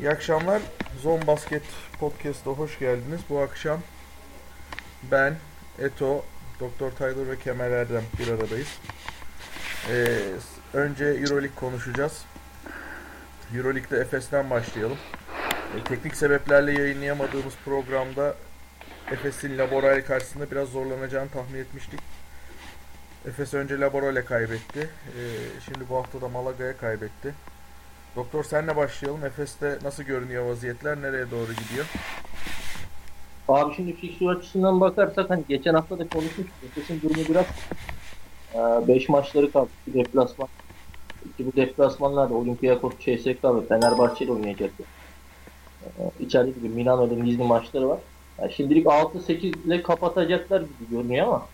İyi akşamlar. Zone Basket Podcast'a hoş geldiniz. Bu akşam ben, Eto, Doktor Taylor ve Kemal Erdem bir aradayız. Ee, önce Euroleague konuşacağız. Euroleague'de Efes'ten başlayalım. Ee, teknik sebeplerle yayınlayamadığımız programda Efes'in Laboral karşısında biraz zorlanacağını tahmin etmiştik. Efes önce Laboral'e kaybetti. Ee, şimdi bu hafta da Malaga'ya kaybetti. Doktor senle başlayalım. Efes'te nasıl görünüyor vaziyetler? Nereye doğru gidiyor? Abi şimdi fikstür açısından bakarsak hani geçen hafta da konuşmuştuk. Efes'in durumu biraz 5 maçları kaldı. Bir deplasman. İki bu deplasmanlarda Olympiakos, CSK ve Fenerbahçe ile oynayacaktı. Ee, içeride gibi Milano'da Nizli maçları var. Yani şimdilik 6-8 ile kapatacaklar gibi görünüyor ama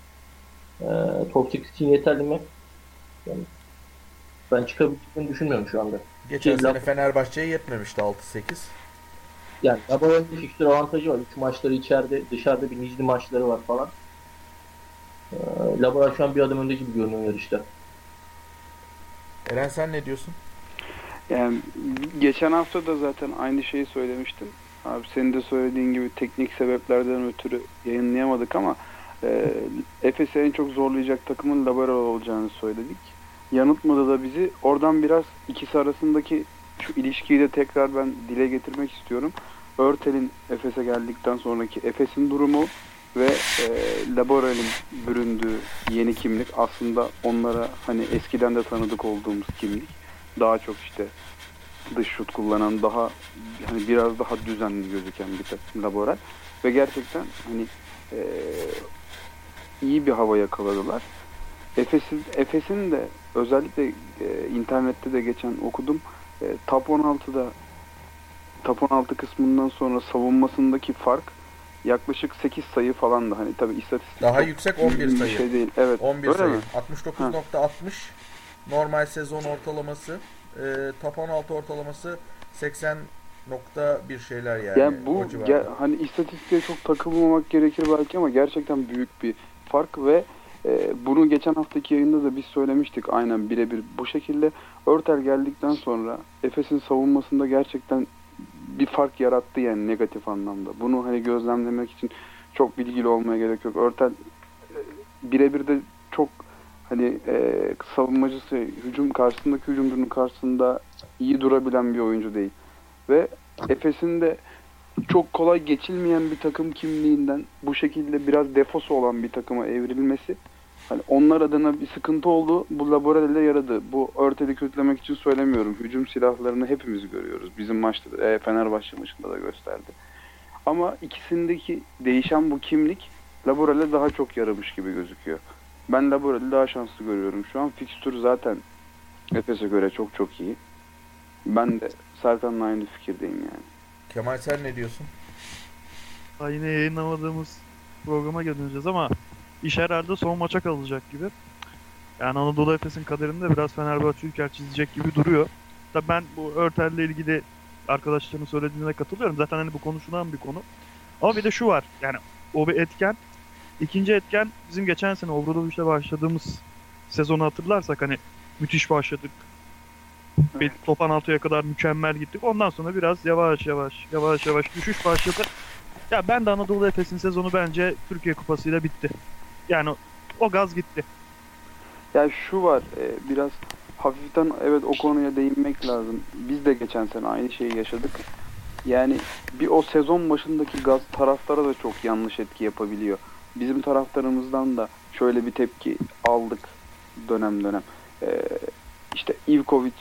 e, top 8 için yeterli mi? Yani ben çıkabileceğini düşünmüyorum şu anda. Geçen Şey, sene Fenerbahçe'ye yetmemişti 6-8. Yani Laboran'ın bir fikstür avantajı var. 3 maçları içeride, dışarıda bir Nizli maçları var falan. Ee, Laboran şu an bir adım önde gibi görünüyor yarışta. Eren sen ne diyorsun? Yani geçen hafta da zaten aynı şeyi söylemiştim. Abi senin de söylediğin gibi teknik sebeplerden ötürü yayınlayamadık ama e, Efes'i en çok zorlayacak takımın Laboral olacağını söyledik. Yanıltmadı da bizi. Oradan biraz ikisi arasındaki şu ilişkiyi de tekrar ben dile getirmek istiyorum. Örtel'in Efes'e geldikten sonraki Efes'in durumu ve e, Laboral'in büründüğü yeni kimlik aslında onlara hani eskiden de tanıdık olduğumuz kimlik daha çok işte dış şut kullanan daha hani biraz daha düzenli gözüken bir takım laboral ve gerçekten hani e, iyi bir hava yakaladılar. Efes'in Efes'in de özellikle e, internette de geçen okudum. E, Top 16'da Top 16 kısmından sonra savunmasındaki fark yaklaşık 8 sayı falan da hani tabi istatistik Daha yüksek iyi 11 bir sayı. şey değil. Evet. 11 öyle sayı. mi? 69.60 normal sezon ortalaması. E, top 16 ortalaması 80 nokta bir şeyler yani. Yani bu ge- hani istatistiğe çok takılmamak gerekir belki ama gerçekten büyük bir fark ve e, bunu geçen haftaki yayında da biz söylemiştik aynen birebir bu şekilde. Örtel geldikten sonra Efes'in savunmasında gerçekten bir fark yarattı yani negatif anlamda. Bunu hani gözlemlemek için çok bilgili olmaya gerek yok. Örtel e, birebir de çok hani e, savunmacısı hücum karşısındaki hücumcunun karşısında iyi durabilen bir oyuncu değil. Ve Efes'in de çok kolay geçilmeyen bir takım kimliğinden bu şekilde biraz defosu olan bir takıma evrilmesi hani onlar adına bir sıkıntı oldu. Bu laborelde yaradı. Bu örteli kötülemek için söylemiyorum. Hücum silahlarını hepimiz görüyoruz. Bizim maçta da, e, Fenerbahçe maçında da gösterdi. Ama ikisindeki değişen bu kimlik Laborel'e daha çok yaramış gibi gözüküyor. Ben Laborel'i daha şanslı görüyorum şu an. Fikstür zaten Efes'e göre çok çok iyi. Ben de Serkan'la aynı fikirdeyim yani. Kemal sen ne diyorsun? Daha yine yayınlamadığımız programa döneceğiz ama iş herhalde son maça kalacak gibi. Yani Anadolu Efes'in kaderinde biraz Fenerbahçe Ülker çizecek gibi duruyor. Tabii ben bu Örtel'le ilgili arkadaşların söylediğine katılıyorum. Zaten hani bu konuşulan bir konu. Ama bir de şu var. Yani o bir etken. İkinci etken bizim geçen sene Obradovic'le başladığımız sezonu hatırlarsak hani müthiş başladık. Bir topan altıya kadar mükemmel gittik. Ondan sonra biraz yavaş yavaş yavaş yavaş düşüş başladı. Ya ben de Anadolu Efes'in sezonu bence Türkiye Kupası'yla bitti. Yani o, gaz gitti. Ya şu var e, biraz hafiften evet o konuya değinmek lazım. Biz de geçen sene aynı şeyi yaşadık. Yani bir o sezon başındaki gaz taraftara da çok yanlış etki yapabiliyor. Bizim taraftarımızdan da şöyle bir tepki aldık dönem dönem. E, işte Ivkovic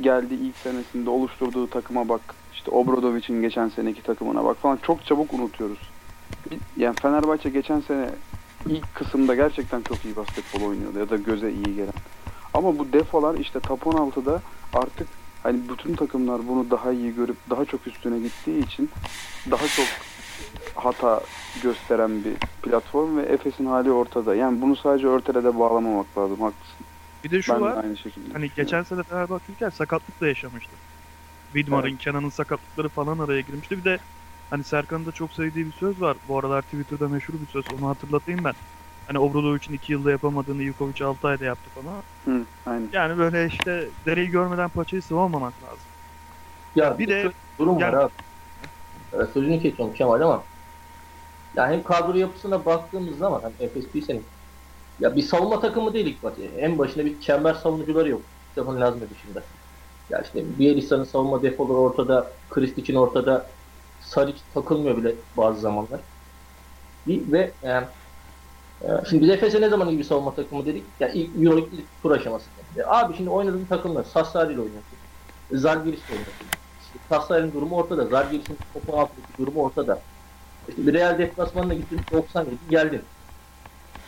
geldi ilk senesinde oluşturduğu takıma bak. İşte Obradovic'in geçen seneki takımına bak falan çok çabuk unutuyoruz. Yani Fenerbahçe geçen sene ilk kısımda gerçekten çok iyi basketbol oynuyordu ya da göze iyi gelen. Ama bu defolar işte top 16'da artık hani bütün takımlar bunu daha iyi görüp daha çok üstüne gittiği için daha çok hata gösteren bir platform ve Efes'in hali ortada. Yani bunu sadece örtele de bağlamamak lazım. Haklısın. Bir de şu ben var. aynı şekilde. Hani geçen sene Fenerbahçe Ülker sakatlık da yaşamıştı. Widmar'ın, Kenan'ın sakatlıkları falan araya girmişti. Bir de hani Serkan'ın da çok sevdiği bir söz var. Bu aralar Twitter'da meşhur bir söz. Onu hatırlatayım ben. Hani Obradovic'in 2 yılda yapamadığını Ivkovic 6 ayda yaptı falan. Hı, aynen. Yani böyle işte dereyi görmeden paçayı sıvamamak lazım. Ya Bir de- durum var Gel. abi. Ee, Sözünü kesiyorum Kemal ama ya hem kadro yapısına baktığımız zaman hani Efes senin ya bir savunma takımı değil ilk başta. En başında bir çember savunucuları yok. Stefan Lazme dışında. Ya işte Bielitsa'nın savunma defoları ortada, Kristic'in ortada, Saric takılmıyor bile bazı zamanlar. Bir, ve yani, e, şimdi biz Efes'e ne zaman iyi bir savunma takımı dedik? Ya ilk Euroleague ilk tur aşamasında. Ya abi şimdi oynadığın takımlar Sassari ile oynuyorsun. Zalgiris ile oynuyorsun. İşte Sassari'nin durumu ortada. Zalgiris'in topu altındaki durumu ortada. İşte bir Real deplasmanına gittin 90 gittin geldin.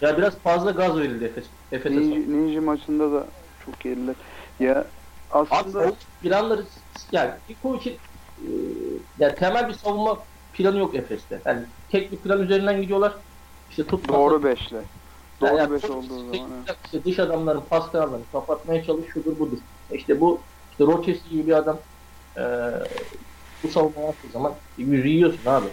Ya biraz fazla gaz verildi Efes. Efes'e. Ninja, Ninja maçında da çok yediler. Ya Abi aslında savunma planları yani Ikoviç'in e, yani temel bir savunma planı yok Efes'te. Yani tek bir plan üzerinden gidiyorlar. İşte tutmasa- doğru beşle. Doğru Yani beş olduğu zaman. evet. işte dış adamların pas kanallarını kapatmaya çalış şudur budur. İşte bu işte Rochester gibi bir adam e, bu savunma yaptığı zaman yürüyorsun abi.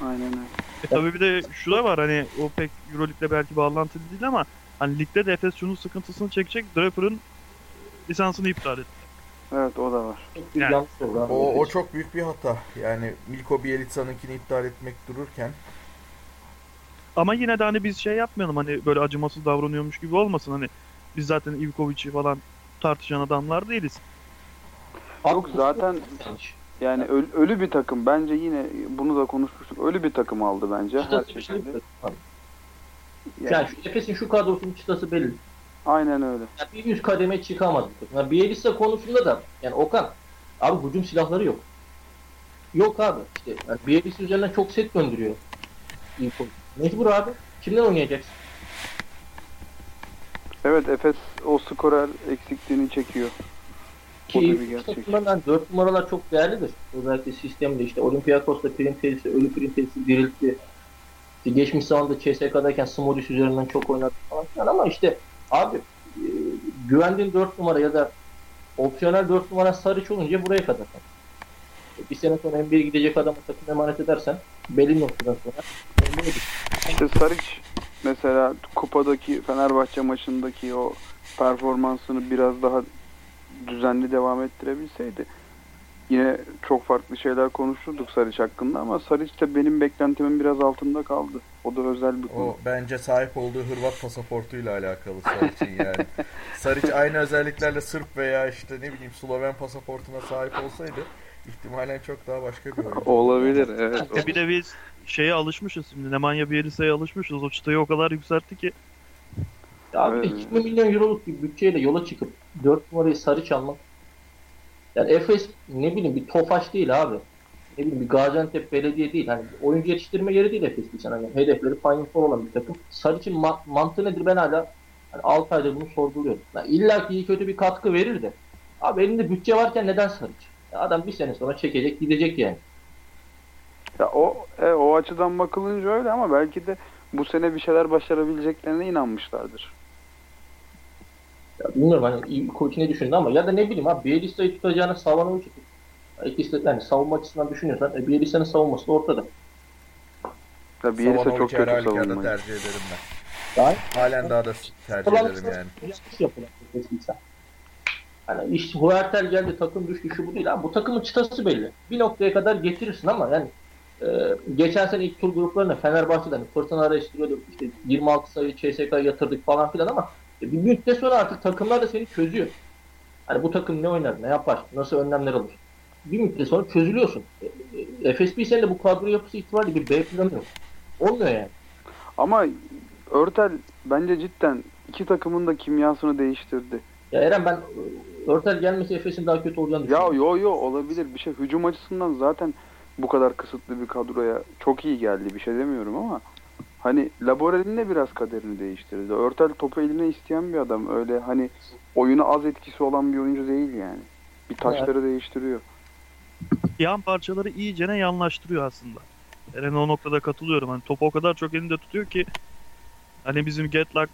Aynen öyle. E tabii bir de şu da var hani o pek Euroleague'le belki bağlantılı değil ama hani ligde de Efes şunun sıkıntısını çekecek. Draper'ın lisansını iptal etti. Evet o da var. Yani- yanlış oldu abi. O, o çok büyük bir hata. Yani Milko Bielitsa'nınkini iptal etmek dururken Ama yine de hani biz şey yapmayalım hani böyle acımasız davranıyormuş gibi olmasın hani biz zaten Ivkovic'i falan tartışan adamlar değiliz. Yok, zaten-. Yani öl- ölü bir takım. Bence yine bunu da konuşmuştuk. Ölü bir takım aldı bence her Çıtası bir şey şekilde. Yani, Yani şu Efes'in şu kadrosunun çıtası belli. aynen öyle. Yani bir üst kademe çıkamadı. Yani Bielitsa konusunda da yani Okan abi hücum silahları yok. Yok abi. İşte yani Bielitsa üzerinden çok set döndürüyor. Mecbur abi. Kimden oynayacaksın? Evet Efes o skorer eksikliğini çekiyor. Ki takımlardan 4 numaralar çok değerlidir. Özellikle sistemde işte Olympiakos'ta Printez'i, ölü Printez'i diriltti. İşte geçmiş zamanda CSK'dayken Smodis üzerinden çok oynadı falan filan ama işte abi e, güvendiğin 4 numara ya da opsiyonel 4 numara Sarıç olunca buraya kadar. Bir sene sonra NBA'ye gidecek adamı takım emanet edersen belli noktadan sonra. İşte Saric mesela kupadaki Fenerbahçe maçındaki o performansını biraz daha düzenli devam ettirebilseydi yine çok farklı şeyler konuşurduk Saric hakkında ama Saric de benim beklentimin biraz altında kaldı. O da özel bir konu. o bence sahip olduğu Hırvat pasaportuyla alakalı Saric'in yani. Saric aynı özelliklerle Sırp veya işte ne bileyim Sloven pasaportuna sahip olsaydı ihtimalen çok daha başka bir oyuncu. Olabilir evet. Bir de biz şeye alışmışız şimdi Nemanja Bielisa'ya alışmışız. O çıtayı o kadar yükseltti ki Abi Evet. 20 milyon euroluk bir bütçeyle yola çıkıp 4 numarayı sarı çalmak. Yani Efes ne bileyim bir Tofaş değil abi. Ne bileyim bir Gaziantep Belediye değil. Hani oyuncu yetiştirme yeri değil Efes sana. Yani hedefleri Final Four olan bir takım. Sarıç'ın ma- mantığı nedir ben hala hani 6 aydır bunu sorguluyorum. Yani illa ki iyi kötü bir katkı verir de. Abi elinde bütçe varken neden Sarıç? Ya adam bir sene sonra çekecek gidecek yani. Ya o e, o açıdan bakılınca öyle ama belki de bu sene bir şeyler başarabileceklerine inanmışlardır. Ya bilmiyorum hani iyi koç ne düşündü ama ya da ne bileyim abi Bielitsa'yı tutacağını Savanovic tut. İkisi de yani savunma açısından düşünüyorsan e, Bielitsa'nın savunması da ortada. Ya Bielisa çok kötü savunmacı. tercih ederim ben. Yani Halen daha da tercih ederim yani. Yanlış yapılan. Hani iş Huertel geldi takım düştü şu bu değil abi. Bu takımın çıtası belli. Bir noktaya kadar getirirsin ama yani e, geçen sene ilk tur gruplarında Fenerbahçe'den hani fırtına araştırıyordu. İşte 26 sayı CSK yatırdık falan filan ama e, bir müddet sonra artık takımlar da seni çözüyor. Hani bu takım ne oynar, ne yapar, nasıl önlemler alır. Bir müddet sonra çözülüyorsun. E, e, FSB senin de bu kadro yapısı itibariyle bir B planı yok. Olmuyor yani. Ama Örtel bence cidden iki takımın da kimyasını değiştirdi. Ya Eren ben e, Örtel gelmesi Efes'in daha kötü olacağını Ya yo yo olabilir bir şey. Hücum açısından zaten bu kadar kısıtlı bir kadroya çok iyi geldi bir şey demiyorum ama hani Laborel'in de biraz kaderini değiştirdi. Örtel topu eline isteyen bir adam. Öyle hani oyuna az etkisi olan bir oyuncu değil yani. Bir taşları değiştiriyor. yan parçaları iyicene yanlaştırıyor aslında. Eren o noktada katılıyorum. Hani topu o kadar çok elinde tutuyor ki hani bizim Getlock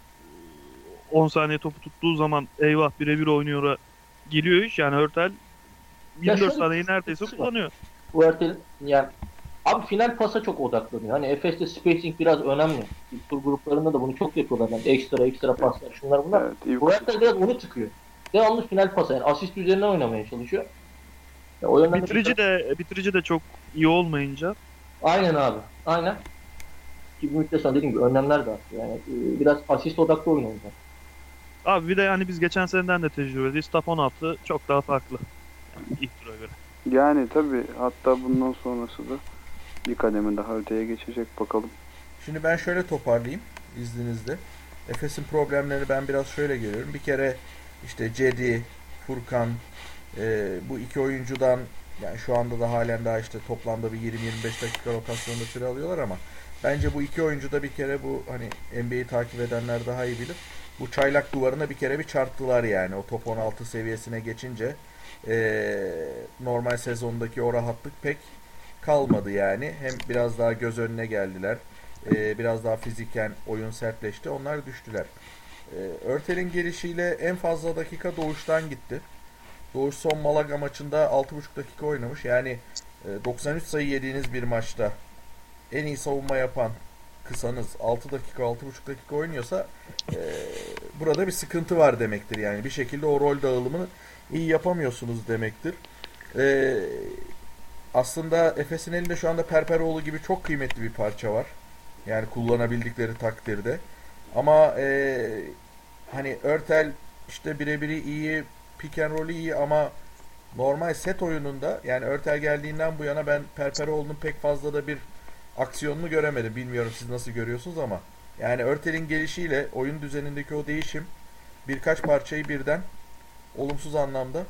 10 saniye topu tuttuğu zaman eyvah birebir oynuyor'a geliyor iş. Yani Hörtel 24 şöyle saniyeyi neredeyse var. kullanıyor. Bu Ertel yani abi final pasa çok odaklanıyor. Hani Efes'te spacing biraz önemli. İlk tur gruplarında da bunu çok yapıyorlar. Yani ekstra ekstra paslar şunlar bunlar. Evet, iyi Bu Ertel biraz onu tıkıyor. Devamlı final pasa yani asist üzerinden oynamaya çalışıyor. Ya o yönden de- Bitirici de bitirici de çok iyi olmayınca Aynen abi. Aynen. Ki bir müddet sonra dediğim gibi önlemler de arttı. Yani e, biraz asist odaklı oyun olacak. Abi bir de yani biz geçen seneden de tecrübeliyiz. Top 16 çok daha farklı. Yani ilk tura göre. Yani tabii hatta bundan sonrası da bir kademe daha öteye geçecek bakalım. Şimdi ben şöyle toparlayayım izninizle. Efes'in problemlerini ben biraz şöyle görüyorum. Bir kere işte Cedi, Furkan e, bu iki oyuncudan yani şu anda da halen daha işte toplamda bir 20-25 dakika rotasyonda süre alıyorlar ama bence bu iki oyuncu da bir kere bu hani NBA'yi takip edenler daha iyi bilir. Bu çaylak duvarına bir kere bir çarptılar yani o top 16 seviyesine geçince e, normal sezondaki o rahatlık pek kalmadı yani. Hem biraz daha göz önüne geldiler. Ee, biraz daha fiziken oyun sertleşti. Onlar düştüler. Ee, Örtel'in gelişiyle en fazla dakika Doğuş'tan gitti. Doğuş son Malaga maçında 6,5 dakika oynamış. Yani e, 93 sayı yediğiniz bir maçta en iyi savunma yapan kısanız 6 dakika 6,5 dakika oynuyorsa e, burada bir sıkıntı var demektir. Yani bir şekilde o rol dağılımını iyi yapamıyorsunuz demektir. E, aslında Efes'in elinde şu anda Perperoğlu gibi çok kıymetli bir parça var. Yani kullanabildikleri takdirde. Ama e, hani Örtel işte birebiri iyi, pick and roll'ü iyi ama normal set oyununda yani Örtel geldiğinden bu yana ben Perperoğlu'nun pek fazla da bir aksiyonunu göremedim. Bilmiyorum siz nasıl görüyorsunuz ama yani Örtel'in gelişiyle oyun düzenindeki o değişim birkaç parçayı birden olumsuz anlamda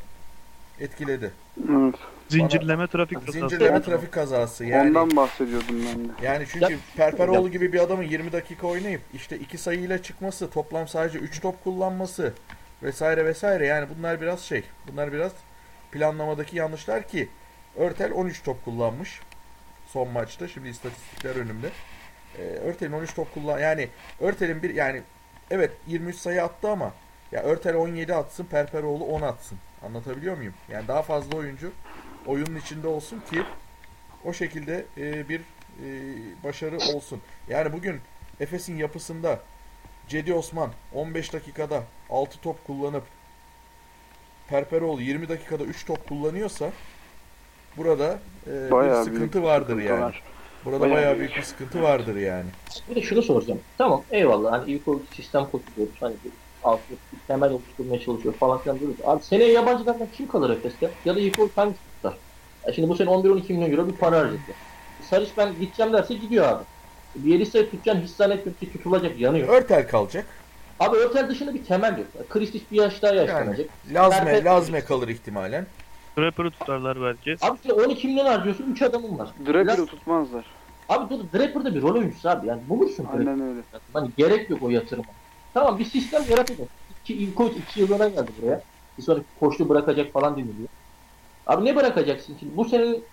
etkiledi. Evet. Zincirleme trafik kazası. Zincirleme trafik kazası yani. Ondan bahsediyordum ben de. Yani çünkü Perperoğlu gibi bir adamın 20 dakika oynayıp işte iki sayıyla çıkması, toplam sadece 3 top kullanması vesaire vesaire yani bunlar biraz şey. Bunlar biraz planlamadaki yanlışlar ki Örtel 13 top kullanmış son maçta. Şimdi istatistikler önümde. Ee, Örtel'in 13 top kullan yani Örtel'in bir yani evet 23 sayı attı ama ya Örtel 17 atsın, Perperoğlu 10 atsın. Anlatabiliyor muyum? Yani daha fazla oyuncu oyunun içinde olsun ki o şekilde e, bir e, başarı olsun. Yani bugün Efes'in yapısında Cedi Osman 15 dakikada 6 top kullanıp Perperoğlu 20 dakikada 3 top kullanıyorsa burada e, Bayağı bir büyük sıkıntı vardır sıkıntı yani. var. Burada Bayağı bayağı, büyük. büyük bir sıkıntı vardır yani. Bir de şunu soracağım. Tamam eyvallah hani iyi bir sistem kuruluyoruz. Hani altı temel oluşturmaya çalışıyor falan filan diyoruz. Abi seneye yabancılardan kim kalır Efes'te? Ya da iyi bir hangisi tutar? Ya şimdi bu sene 11-12 milyon euro bir para harcadı. Sarış ben gideceğim derse gidiyor abi. Bir Elisa'yı tutacaksın hiç zannetmiyorum ki tutulacak yanıyor. Örtel kalacak. Abi Örtel dışında bir temel yok. Kristis bir yaş daha yaşlanacak. Lazme, Perpet- Lazme kalır ihtimalen. Trapper'ı tutarlar belki. Abi şimdi 12 milyon harcıyorsun 3 adamın var. Draper'ı tutmazlar. Abi dur Draper da bir rol oyuncusu abi. Yani bulursun Draper'ı. Aynen öyle. Hani gerek yok o yatırıma. Tamam bir sistem yaratacak. İki, ilk koç iki yılına geldi buraya. Bir sonraki koçlu bırakacak falan deniliyor. Abi ne bırakacaksın şimdi? Bu senenin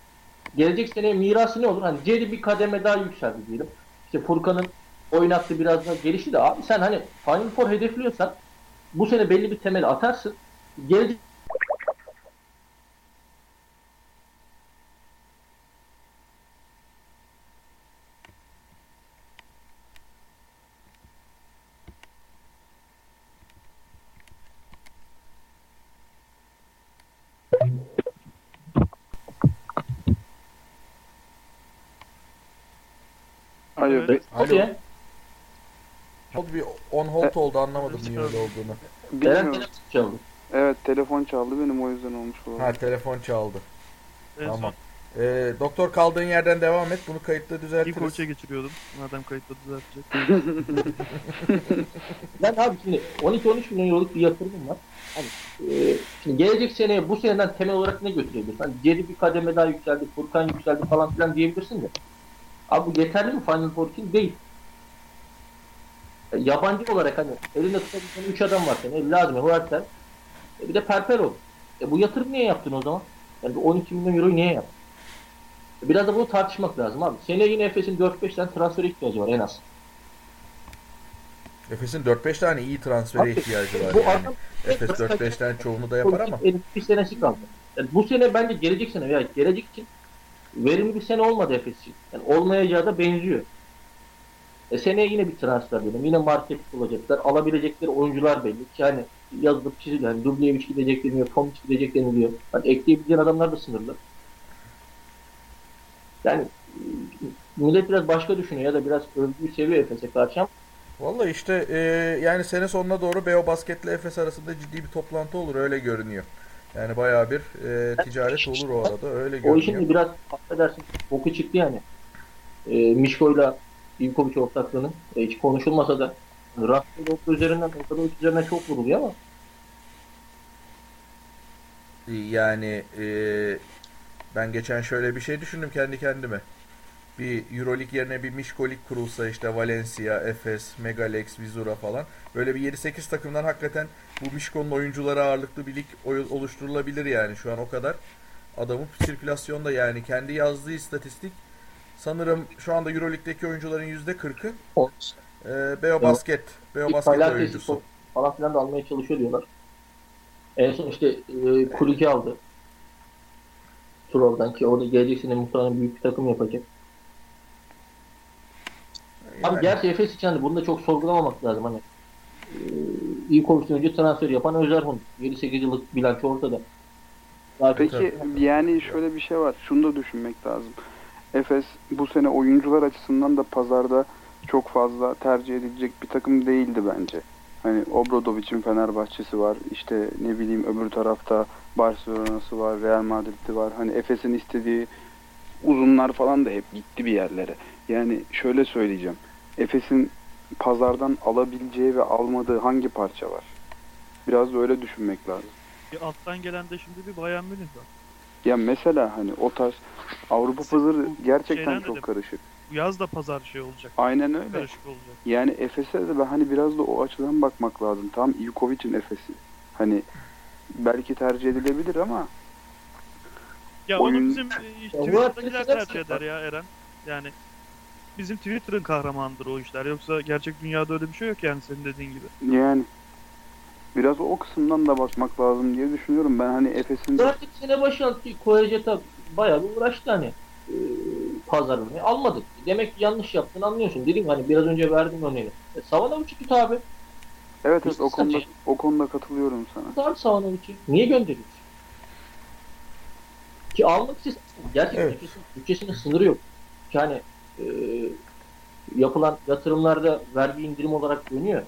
gelecek seneye mirası ne olur? Hani Cedi bir kademe daha yükseldi diyelim. İşte Furkan'ın oynattığı biraz daha gelişti de abi sen hani Final Four hedefliyorsan bu sene belli bir temel atarsın. Gelecek Hayır. Evet. Hadi ya. Hold bir on hold oldu anlamadım niye öyle olduğunu. Bilmiyorum. telefon çaldı. Evet telefon çaldı benim o yüzden olmuş olabilir. Ha telefon çaldı. En Tamam. Ee, doktor kaldığın yerden devam et. Bunu kayıtta iyi düzeltiriz. koça geçiriyordum. Madem kayıtla düzeltecek. Ben abi şimdi 12-13 milyon euroluk bir yatırımım var. Hani, e, şimdi gelecek seneye bu seneden temel olarak ne götürebilirsin? Hani Cedi bir kademe daha yükseldi, Furkan yükseldi falan filan diyebilirsin de. Abi bu yeterli mi Final Four için? Değil. E, yabancı olarak hani elinde tutabileceğin 3 adam var senin. Lazım, Huertel. E, bir de Perpero. E, bu yatırım niye yaptın o zaman? Yani bu 12 milyon euroyu niye yaptın? E, Biraz da bunu tartışmak lazım abi. Seneye yine Efes'in 4-5 tane transfer ihtiyacı var en az. Efes'in 4-5 tane iyi transfere Abi, ihtiyacı var Bu yani. adam Efes 4-5 tane çoğunu da yapar ama. Bir senesi kaldı. Yani bu sene bence gelecek sene veya gelecek için verimli bir sene olmadı Efes için. Yani olmayacağı da benziyor. E seneye yine bir transfer diyelim. Yine market bulacaklar. Alabilecekleri oyuncular belli ki hani yazılıp çiziliyor. Yani Dubljevic gidecek deniliyor, Tomic gidecek deniliyor. Hani ekleyebileceğin adamlar da sınırlı. Yani e, millet biraz başka düşünüyor ya da biraz övgüyü seviyor Efes'e karşı ama Vallahi işte e, yani sene sonuna doğru Beo Basket'le Efes arasında ciddi bir toplantı olur öyle görünüyor. Yani bayağı bir e, ticaret olur o arada öyle o görünüyor. işin de biraz affedersin boku çıktı yani. E, Mişko'yla Ivkovic ortaklığının e, hiç konuşulmasa da Rafael üzerinden Obradovic üzerinden çok vuruluyor ama Yani e, ben geçen şöyle bir şey düşündüm kendi kendime. Bir Euroleague yerine bir Mişkolik kurulsa işte Valencia, Efes, Megalex, Vizura falan. Böyle bir 7-8 takımdan hakikaten bu Mişko'nun oyuncuları ağırlıklı bir lig oluşturulabilir yani şu an o kadar. Adamın sirkülasyonda yani kendi yazdığı istatistik sanırım şu anda Euroleague'deki oyuncuların %40'ı o e, Beo Basket, Beo Basket oyuncusu. falan filan da almaya çalışıyor diyorlar. En son işte e, Kuliki aldı. Turov'dan ki o da gelecek sene muhtemelen büyük bir takım yapacak. Abi Yani- gerçi Efes için de bunu da çok sorgulamamak lazım hani. E, iyi konuştuğun önce transfer yapan Özerhun. 7-8 yıllık bilanço ortada. Daha Peki yani şöyle bir şey var. Şunu da düşünmek lazım. Efes bu sene oyuncular açısından da pazarda çok fazla tercih edilecek bir takım değildi bence. Hani Obradovic'in Fenerbahçe'si var. İşte ne bileyim öbür tarafta Barcelona'sı var, Real Madrid'i var. Hani Efes'in istediği uzunlar falan da hep gitti bir yerlere. Yani şöyle söyleyeceğim. Efes'in pazardan alabileceği ve almadığı hangi parça var? Biraz da öyle düşünmek lazım. Bir alttan gelen de şimdi bir Bayern Münih var. Ya mesela hani o tarz Avrupa pazarı gerçekten çok dedim. karışık. Yaz da pazar şey olacak. Aynen öyle. Karışık olacak. Yani Efes'e de ben hani biraz da o açıdan bakmak lazım. Tam Ivkovic'in Efes'i. Hani belki tercih edilebilir ama Ya Oyun- onu bizim e, Twitter'dakiler Twitter'da tercih eder ya Eren. Yani bizim Twitter'ın kahramanıdır o işler. Yoksa gerçek dünyada öyle bir şey yok yani senin dediğin gibi. yani biraz o kısımdan da bakmak lazım diye düşünüyorum. Ben hani Efes'in Zaten sene başı altı Koyaceta bayağı bir uğraştı hani e, pazarlamaya. Almadık. Demek ki yanlış yaptığını anlıyorsun. Dedim hani biraz önce verdim örneğini. E, Savanovic tut abi. evet evet o konuda o konuda katılıyorum sana. Tut abi Savanovic'i. Niye gönderiyorsun? Ki almak istiyorsan gerçekten Evet. Efes'in bütçesinde sınırı yok. Yani e, yapılan yatırımlarda vergi indirim olarak dönüyor.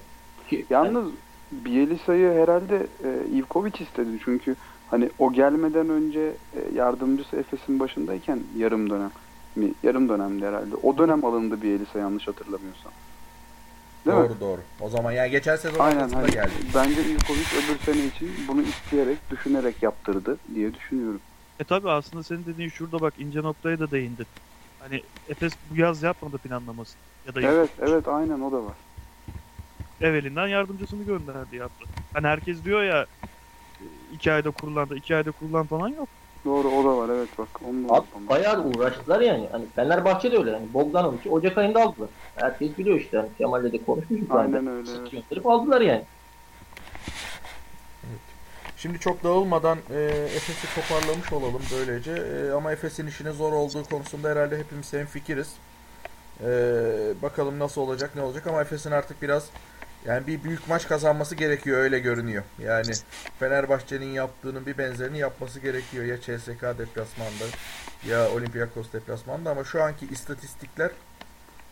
Ki, Yalnız Bielisa'yı herhalde e, Ivkovic istedi çünkü hani o gelmeden önce e, yardımcısı Efes'in başındayken yarım dönem mi yarım dönemdi herhalde. O dönem alındı Bielisa yanlış hatırlamıyorsam. Değil mi? Doğru doğru. O zaman yani geçen sezon Aynen hani geldi. bence Ivkovic öbür sene için bunu isteyerek, düşünerek yaptırdı diye düşünüyorum. E tabi aslında senin dediğin şurada bak ince noktaya da değindin. Hani Efes bu yaz yapmadı planlamasını. Ya da Evet, evet aynen o da var. evvelinden yardımcısını gönderdi yaptı. Hani herkes diyor ya e, iki ayda kurulan da iki ayda kurulan falan yok. Doğru o da var evet bak. Onu da Abi unutmam. bayağı da uğraştılar yani. Hani Fenerbahçe de öyle. Yani Bogdanovic'i Ocak ayında aldılar. Herkes biliyor işte. Hani Kemal'le de önce. Aynen öyle. Sık evet. aldılar yani. Şimdi çok dağılmadan e, Efes'i toparlamış olalım böylece. E, ama Efes'in işinin zor olduğu konusunda herhalde hepimiz hemfikiriz. E, bakalım nasıl olacak ne olacak ama Efes'in artık biraz yani bir büyük maç kazanması gerekiyor öyle görünüyor. Yani Fenerbahçe'nin yaptığının bir benzerini yapması gerekiyor ya CSK deplasmanda ya Olympiakos deplasmanda ama şu anki istatistikler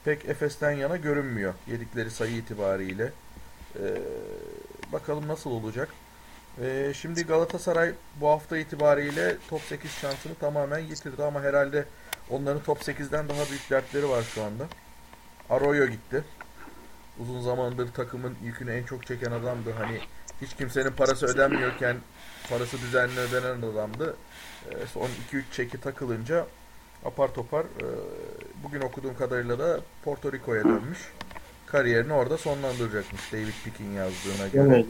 pek Efes'ten yana görünmüyor yedikleri sayı itibariyle. E, bakalım nasıl olacak. Ee, şimdi Galatasaray bu hafta itibariyle top 8 şansını tamamen yitirdi ama herhalde onların top 8'den daha büyük dertleri var şu anda. Arroyo gitti. Uzun zamandır takımın yükünü en çok çeken adamdı. Hani hiç kimsenin parası ödenmiyorken parası düzenli ödenen adamdı. Ee, son 2-3 çeki takılınca apar topar e, bugün okuduğum kadarıyla da Porto Rico'ya dönmüş. Kariyerini orada sonlandıracakmış David Pick'in yazdığına göre. Öyle.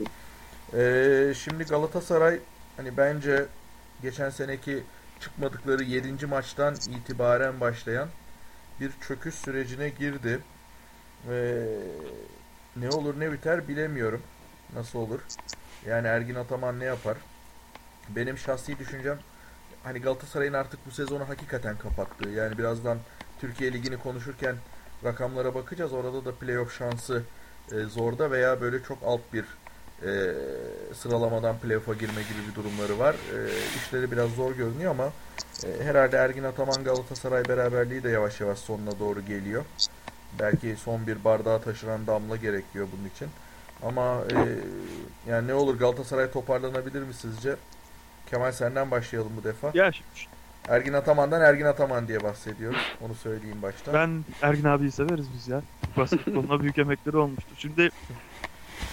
Ee, şimdi Galatasaray hani bence geçen seneki çıkmadıkları 7. maçtan itibaren başlayan bir çöküş sürecine girdi. Ee, ne olur ne biter bilemiyorum. Nasıl olur? Yani Ergin Ataman ne yapar? Benim şahsi düşüncem hani Galatasaray'ın artık bu sezonu hakikaten kapattığı. Yani birazdan Türkiye Ligi'ni konuşurken rakamlara bakacağız. Orada da playoff şansı e, zorda veya böyle çok alt bir e, sıralamadan playoff'a girme gibi bir durumları var. E, işleri biraz zor görünüyor ama e, herhalde Ergin Ataman Galatasaray beraberliği de yavaş yavaş sonuna doğru geliyor. Belki son bir bardağı taşıran damla gerekiyor bunun için. Ama e, yani ne olur Galatasaray toparlanabilir mi sizce? Kemal senden başlayalım bu defa. Ya Ergin Ataman'dan Ergin Ataman diye bahsediyoruz. Onu söyleyeyim başta. ben Ergin abiyi severiz biz ya. Basketboluna büyük emekleri olmuştu. Şimdi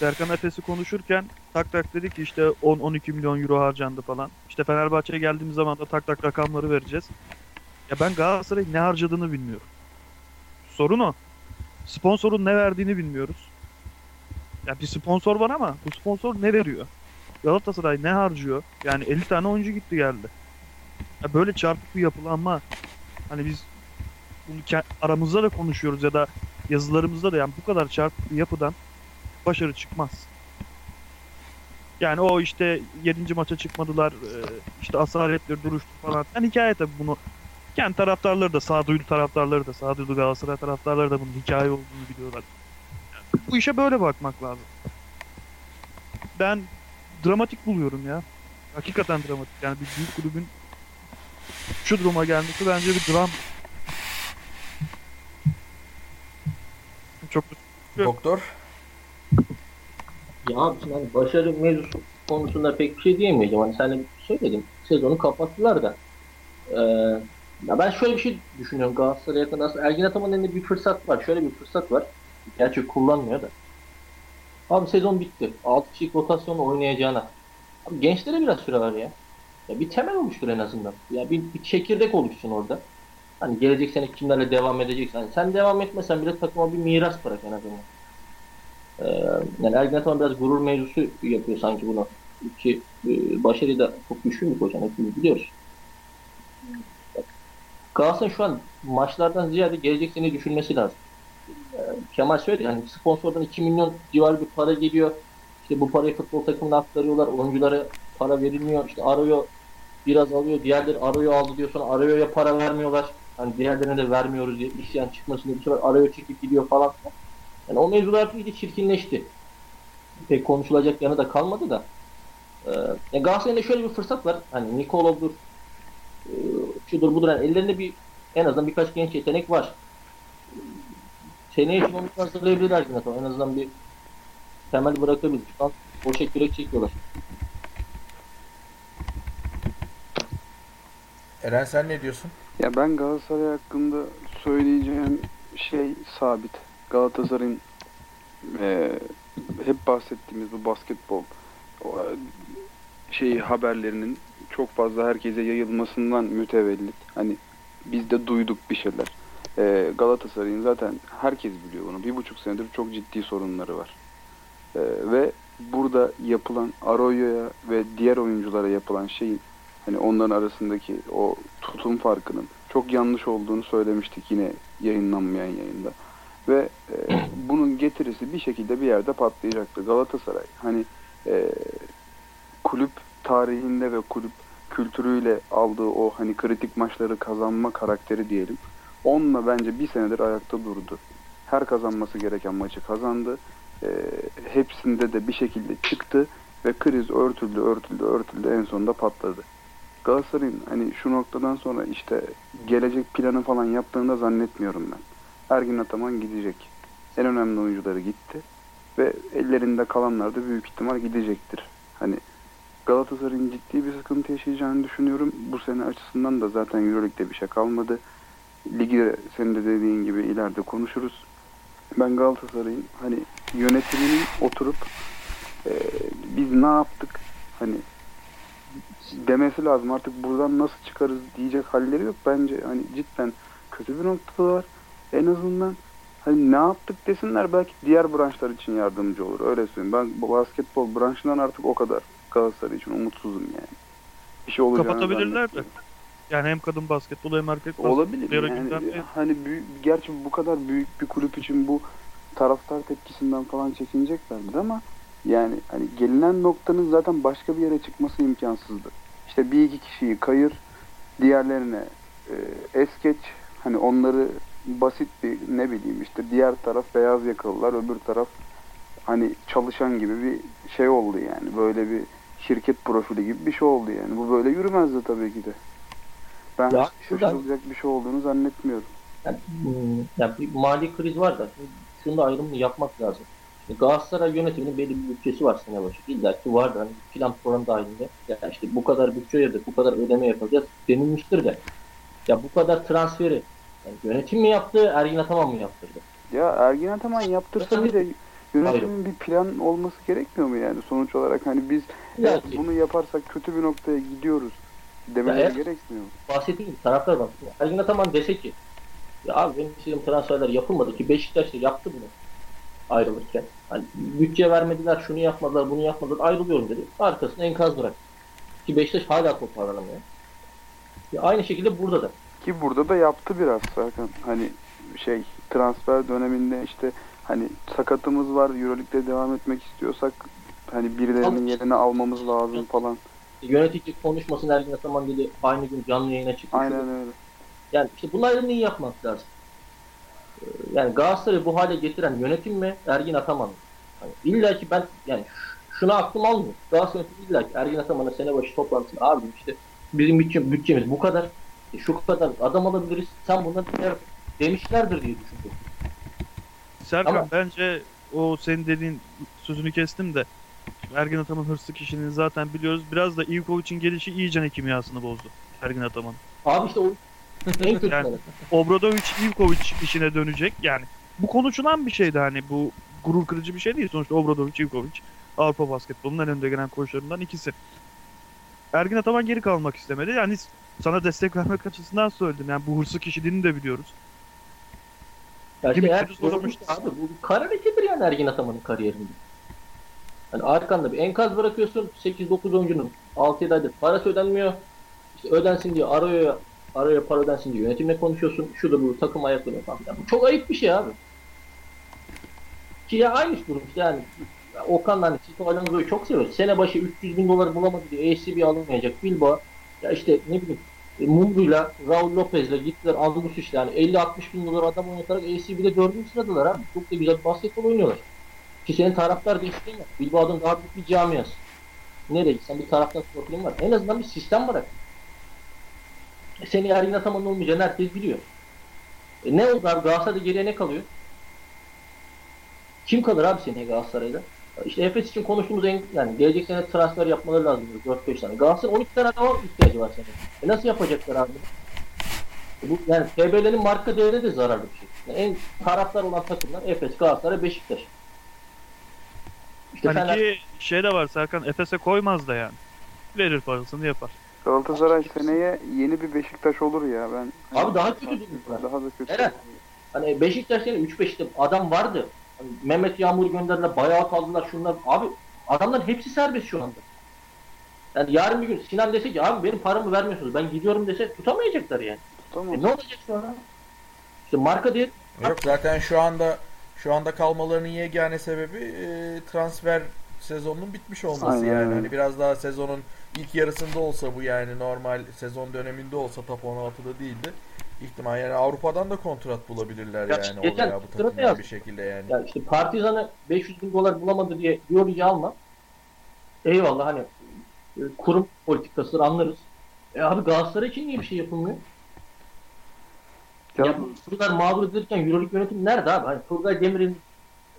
Serkan Efes'i konuşurken tak tak dedi ki işte 10-12 milyon euro harcandı falan. İşte Fenerbahçe'ye geldiğimiz zaman da tak tak rakamları vereceğiz. Ya ben Galatasaray'ın ne harcadığını bilmiyorum. Sorun o. Sponsorun ne verdiğini bilmiyoruz. Ya bir sponsor var ama bu sponsor ne veriyor? Galatasaray ne harcıyor? Yani 50 tane oyuncu gitti geldi. Ya böyle çarpık bir yapılanma hani biz bunu aramızda da konuşuyoruz ya da yazılarımızda da yani bu kadar çarpık bir yapıdan başarı çıkmaz. Yani o işte 7. maça çıkmadılar, e, işte asaletleri duruştu falan. Yani hikaye tabii bunu kendi taraftarları da, sağduyulu taraftarları da, sağduyulu Galatasaray taraftarları da bunun hikaye olduğunu biliyorlar. Yani bu işe böyle bakmak lazım. Ben dramatik buluyorum ya. Hakikaten dramatik. Yani bir büyük kulübün şu duruma gelmesi bence bir dram. Çok Doktor. Ya şimdi hani başarı mevzusu konusunda pek bir şey diyemeyeceğim. Hani sen de söyledin. Sezonu kapattılar da. Ee, ya ben şöyle bir şey düşünüyorum Galatasaray'a yakın. Aslında Ergin Ataman'ın elinde bir fırsat var. Şöyle bir fırsat var. Gerçi kullanmıyor da. Abi sezon bitti. 6 kişilik rotasyonla oynayacağına. Abi gençlere biraz süre ver ya. Ya bir temel oluştur en azından. Ya bir, bir çekirdek oluşsun orada. Hani gelecek sene kimlerle devam edeceksin. Hani sen devam etmesen bile takıma bir miras bırak en azından. Ee, yani Ataman biraz gurur mevzusu yapıyor sanki bunu. Ki e, başarıyı da çok düşün bir hocam hepimiz biliyoruz. Galatasaray şu an maçlardan ziyade gelecek sene düşünmesi lazım. Ee, Kemal söyledi yani sponsordan 2 milyon civarı bir para geliyor. İşte bu parayı futbol takımına aktarıyorlar. Oyunculara para verilmiyor. İşte arıyor biraz alıyor. Diğerleri arıyor aldı diyor sonra arıyorya para vermiyorlar. Hani diğerlerine de vermiyoruz diye isyan çıkmasın diye bu sefer arıyor çekip gidiyor falan. Yani o mevzular artık iyice çirkinleşti. Pek konuşulacak yanı da kalmadı da. Ee, ya Galatasaray'ın şöyle bir fırsat var. Hani Nikolov'dur, e, şudur budur. Yani ellerinde bir en azından birkaç genç yetenek var. Seneye için onu hazırlayabilirler yine En azından bir temel bırakabilir. Şu an boşa kürek çekiyorlar. Eren sen ne diyorsun? Ya ben Galatasaray hakkında söyleyeceğim şey sabit. Galatasaray'ın eee, hep bahsettiğimiz bu basketbol şey haberlerinin çok fazla herkese yayılmasından mütevellit. Hani biz de duyduk bir şeyler. Eee, Galatasaray'ın zaten herkes biliyor bunu. Bir buçuk senedir çok ciddi sorunları var. Eee, ve burada yapılan Arroyo'ya ve diğer oyunculara yapılan şeyin hani onların arasındaki o tutum farkının çok yanlış olduğunu söylemiştik yine yayınlanmayan yayında. Ve e, bunun getirisi bir şekilde bir yerde patlayacaktı. Galatasaray hani e, kulüp tarihinde ve kulüp kültürüyle aldığı o hani kritik maçları kazanma karakteri diyelim. Onunla bence bir senedir ayakta durdu. Her kazanması gereken maçı kazandı. E, hepsinde de bir şekilde çıktı ve kriz örtüldü, örtüldü, örtüldü en sonunda patladı. Galatasaray'ın hani şu noktadan sonra işte gelecek planı falan yaptığını da zannetmiyorum ben. Ergin Ataman gidecek. En önemli oyuncuları gitti. Ve ellerinde kalanlar da büyük ihtimal gidecektir. Hani Galatasaray'ın ciddi bir sıkıntı yaşayacağını düşünüyorum. Bu sene açısından da zaten Euroleague'de bir şey kalmadı. Ligi senin de dediğin gibi ileride konuşuruz. Ben Galatasaray'ın hani yönetiminin oturup e, biz ne yaptık hani demesi lazım. Artık buradan nasıl çıkarız diyecek halleri yok. Bence hani cidden kötü bir noktadalar. En azından hani ne yaptık desinler belki diğer branşlar için yardımcı olur. Öyle söyleyeyim. Ben basketbol branşından artık o kadar Galatasaray için umutsuzum yani. Bir şey olacağını Kapatabilirler de. Yani hem kadın basketbolu hem erkek basketbolu. Olabilir yani. gündemde. Hani büyük, gerçi bu kadar büyük bir kulüp için bu taraftar tepkisinden falan çekineceklerdi ama yani hani gelinen noktanın zaten başka bir yere çıkması imkansızdı. İşte bir iki kişiyi kayır, diğerlerine e, es geç. Hani onları basit bir ne bileyim işte diğer taraf beyaz yakalılar, öbür taraf hani çalışan gibi bir şey oldu yani. Böyle bir şirket profili gibi bir şey oldu yani. Bu böyle yürümezdi tabii ki de. Ben Ya şaşırılacak bir şey olduğunu zannetmiyorum. Yani, hmm, yani bir mali kriz var da şimdi şunu da ayrımını yapmak lazım. Şimdi Galatasaray yönetiminin belli bir bütçesi var sene başı. İlla ki vardır. Hani plan program dahilinde. Ya işte bu kadar bütçe ayırdık, bu kadar ödeme yapacağız denilmiştir de. Ya bu kadar transferi yani yönetim mi yaptı, Ergin Ataman mı yaptırdı? Ya Ergin Ataman yaptırsa Tabii. bile yönetimin bir plan olması gerekmiyor mu yani? Sonuç olarak hani biz ki bunu yaparsak kötü bir noktaya gidiyoruz demeleri Ya gerekmiyor mu? bahsettiğim taraftar var. Ergin Ataman dese ki ya abi benim istediğim transferler yapılmadı ki Beşiktaş da yaptı bunu ayrılırken. Hani bütçe vermediler, şunu yapmadılar, bunu yapmadılar, ayrılıyorum dedi. Arkasına enkaz bıraktı. Ki Beşiktaş hala toparlanamıyor. Ya aynı şekilde burada da. Ki burada da yaptı biraz zaten. Hani şey transfer döneminde işte hani sakatımız var Euroleague'de devam etmek istiyorsak hani birilerinin yerini almamız lazım falan. Yönetici konuşmasın Ergin Ataman dedi aynı gün canlı yayına çıktı. Aynen öyle. Yani işte bunları iyi yapmak lazım. Ee, Yani Galatasaray'ı bu hale getiren yönetim mi, Ergin Ataman mı? Hani illa ki ben yani şuna aklım almıyor. Galatasaray illa ki Ergin Ataman'a sene başı toplantısında abi işte bizim bütçe, bütçemiz bu kadar. E, şu kadar adam alabiliriz. Sen bunları yap demişlerdir diye düşündüm. Serkan Ama- bence o senin dediğin sözünü kestim de Ergin Ataman hırslı kişiliğini zaten biliyoruz. Biraz da Ivkovic'in gelişi iyice kimyasını bozdu. Ergin Ataman. Abi işte o en kötü Yani-. Obradovic Ivkovic işine dönecek. Yani bu konuşulan bir şeydi hani bu gurur kırıcı bir şey değil. Sonuçta Obradovic Ivkovic Avrupa basketbolunun en önde gelen koçlarından ikisi. Ergin Ataman geri kalmak istemedi. Yani sana destek vermek açısından söyledim. Yani bu hırslı kişiliğini de biliyoruz. Ya Gibi eğer kötü sorulmuş. abi bu kar hareketidir yani Ergin Ataman'ın kariyerinde. Hani arkanda bir enkaz bırakıyorsun 8-9 oyuncunun 6-7 aydır parası ödenmiyor. İşte ödensin diye araya araya para ödensin diye yönetimle konuşuyorsun. Şurada bu takım ayaklanıyor falan. filan. Bu çok ayıp bir şey abi. Ki ya aynı durum işte yani. Ya Okan'la hani Tito Alonso'yu çok seviyoruz. Sene başı 300 bin dolar bulamadı diye ACB alınmayacak. Bilbao ya işte ne bileyim e, Mumru'yla, Raul Lopez'le gittiler Angus işte yani 50-60 bin dolar adam oynatarak ACB'de 4. sıradılar abi. Çok da güzel basketbol oynuyorlar. Ki senin taraftar desteğin var. Bilbao'nun daha büyük bir camiası. Nereye gitsen bir taraftar profilin var. En azından bir sistem bırak. E, seni Ergin Ataman'ın olmayacağını herkes biliyor. E, ne oldu abi Galatasaray'da geriye ne kalıyor? Kim kalır abi seneye Galatasaray'da? İşte Efes için konuştuğumuz en yani gelecek sene transfer yapmaları lazım diyor 4-5 tane. Galatasaray 12 tane adama ihtiyacı var seneye. E nasıl yapacaklar abi? E Bu, yani TBL'nin marka değeri de zararlı bir şey. Yani en taraftar olan takımlar Efes, Galatasaray, Beşiktaş. İşte Hani Fener- ki şey de var Serkan Efes'e koymaz da yani. Verir parasını yapar. Galatasaray seneye yeni bir Beşiktaş olur ya ben. Abi daha kötü durumlar. Daha da kötü. Evet. Hani Beşiktaş'ta 3-5'te adam vardı. Hani Mehmet Yağmur gönderdiler, bayağı kaldılar şunlar. Abi adamların hepsi serbest şu anda. Yani yarın bir gün Sinan dese ki abi benim paramı vermiyorsunuz ben gidiyorum dese tutamayacaklar yani. Tamam. E ne olacak sonra? İşte marka değer Yok zaten şu anda şu anda kalmalarının yegane sebebi e, transfer sezonunun bitmiş olması Aynen yani. Hani biraz daha sezonun ilk yarısında olsa bu yani normal sezon döneminde olsa top 16'da değildi. İhtimal yani Avrupa'dan da kontrat bulabilirler Ya yani geçen oraya bu takımlar bir şekilde yani. Ya işte Partizan'ı 500 bin dolar bulamadı diye Yori'yi alma. Eyvallah hani e, kurum politikasıdır anlarız. E abi Galatasaray için niye bir şey yapılmıyor? Ya, Ya bu kadar mağdur edilirken Euroleague yönetimi nerede abi? Hani Turgay Demir'in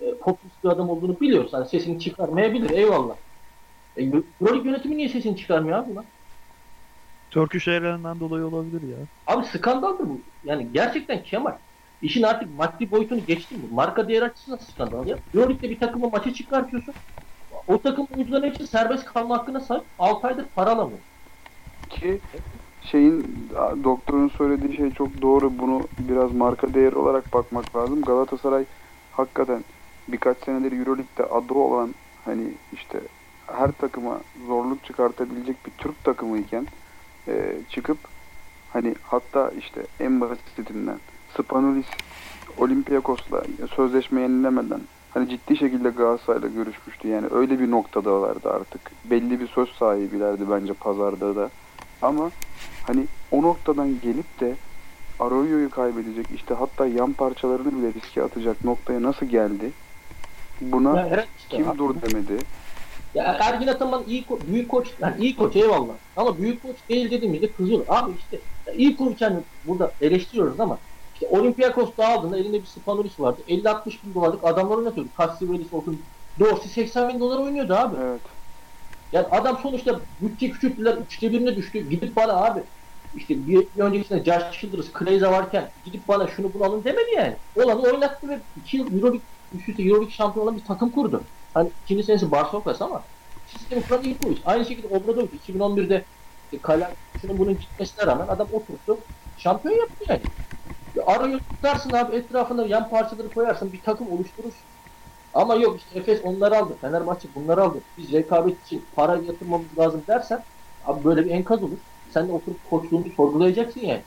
e, popülist bir adam olduğunu biliyoruz. Hani sesini çıkarmayabilir eyvallah. E, Euroleague yönetimi niye sesini çıkarmıyor abi lan? Turkish Airlines'dan dolayı olabilir ya. Abi skandaldır bu. Yani gerçekten Kemal. İşin artık maddi boyutunu geçti mi? Marka değer açısından skandal ya. Euroleague'de bir takımı maça çıkartıyorsun. O takım oyuncuların hepsi serbest kalma hakkına sahip. 6 aydır para alamıyor. ki şeyin doktorun söylediği şey çok doğru. Bunu biraz marka değeri olarak bakmak lazım. Galatasaray hakikaten birkaç senedir Euroleague'de adı olan hani işte her takıma zorluk çıkartabilecek bir Türk takımı iken e, çıkıp hani hatta işte en basitinden Spanulis Olympiakos'la sözleşme yenilemeden hani ciddi şekilde Galatasaray'la görüşmüştü. Yani öyle bir noktadalardı artık. Belli bir söz sahibilerdi bence pazarda da. Ama hani o noktadan gelip de Arroyo'yu kaybedecek işte hatta yan parçalarını bile riske atacak noktaya nasıl geldi? Buna evet işte. kim dur demedi. Ya Ergin Ataman iyi ko- büyük koç, yani iyi koç eyvallah. Ama büyük koç değil dediğimizde kızıyor. Abi işte ya iyi koç yani burada eleştiriyoruz ama işte Olympiakos'ta aldığında elinde bir Spanulis vardı. 50-60 bin dolarlık adamlar oynatıyordu. Cassivelis olsun. Dorsey 80 bin dolar oynuyordu abi. Evet. Yani adam sonuçta bütçe küçülttüler. Üçte birine düştü. Gidip bana abi işte bir, bir öncekisinde Josh Childress, Clayza varken gidip bana şunu bunu alın demedi yani. Olanı oynattı ve 2 yıl Euroleague, üst üste Euroleague şampiyonu olan bir takım kurdu. Hani ikinci senesi Barsokas ama sistemi kuran ilk. Aynı şekilde Obradovic 2011'de işte Kala şunun bunun gitmesine rağmen adam oturttu. Şampiyon yaptı yani. Ya arayı tutarsın abi etrafına yan parçaları koyarsın bir takım oluşturursun. Ama yok işte Efes onları aldı. Fenerbahçe bunları aldı. Biz rekabet için para yatırmamız lazım dersen abi böyle bir enkaz olur. Sen de oturup koçluğunu sorgulayacaksın yani.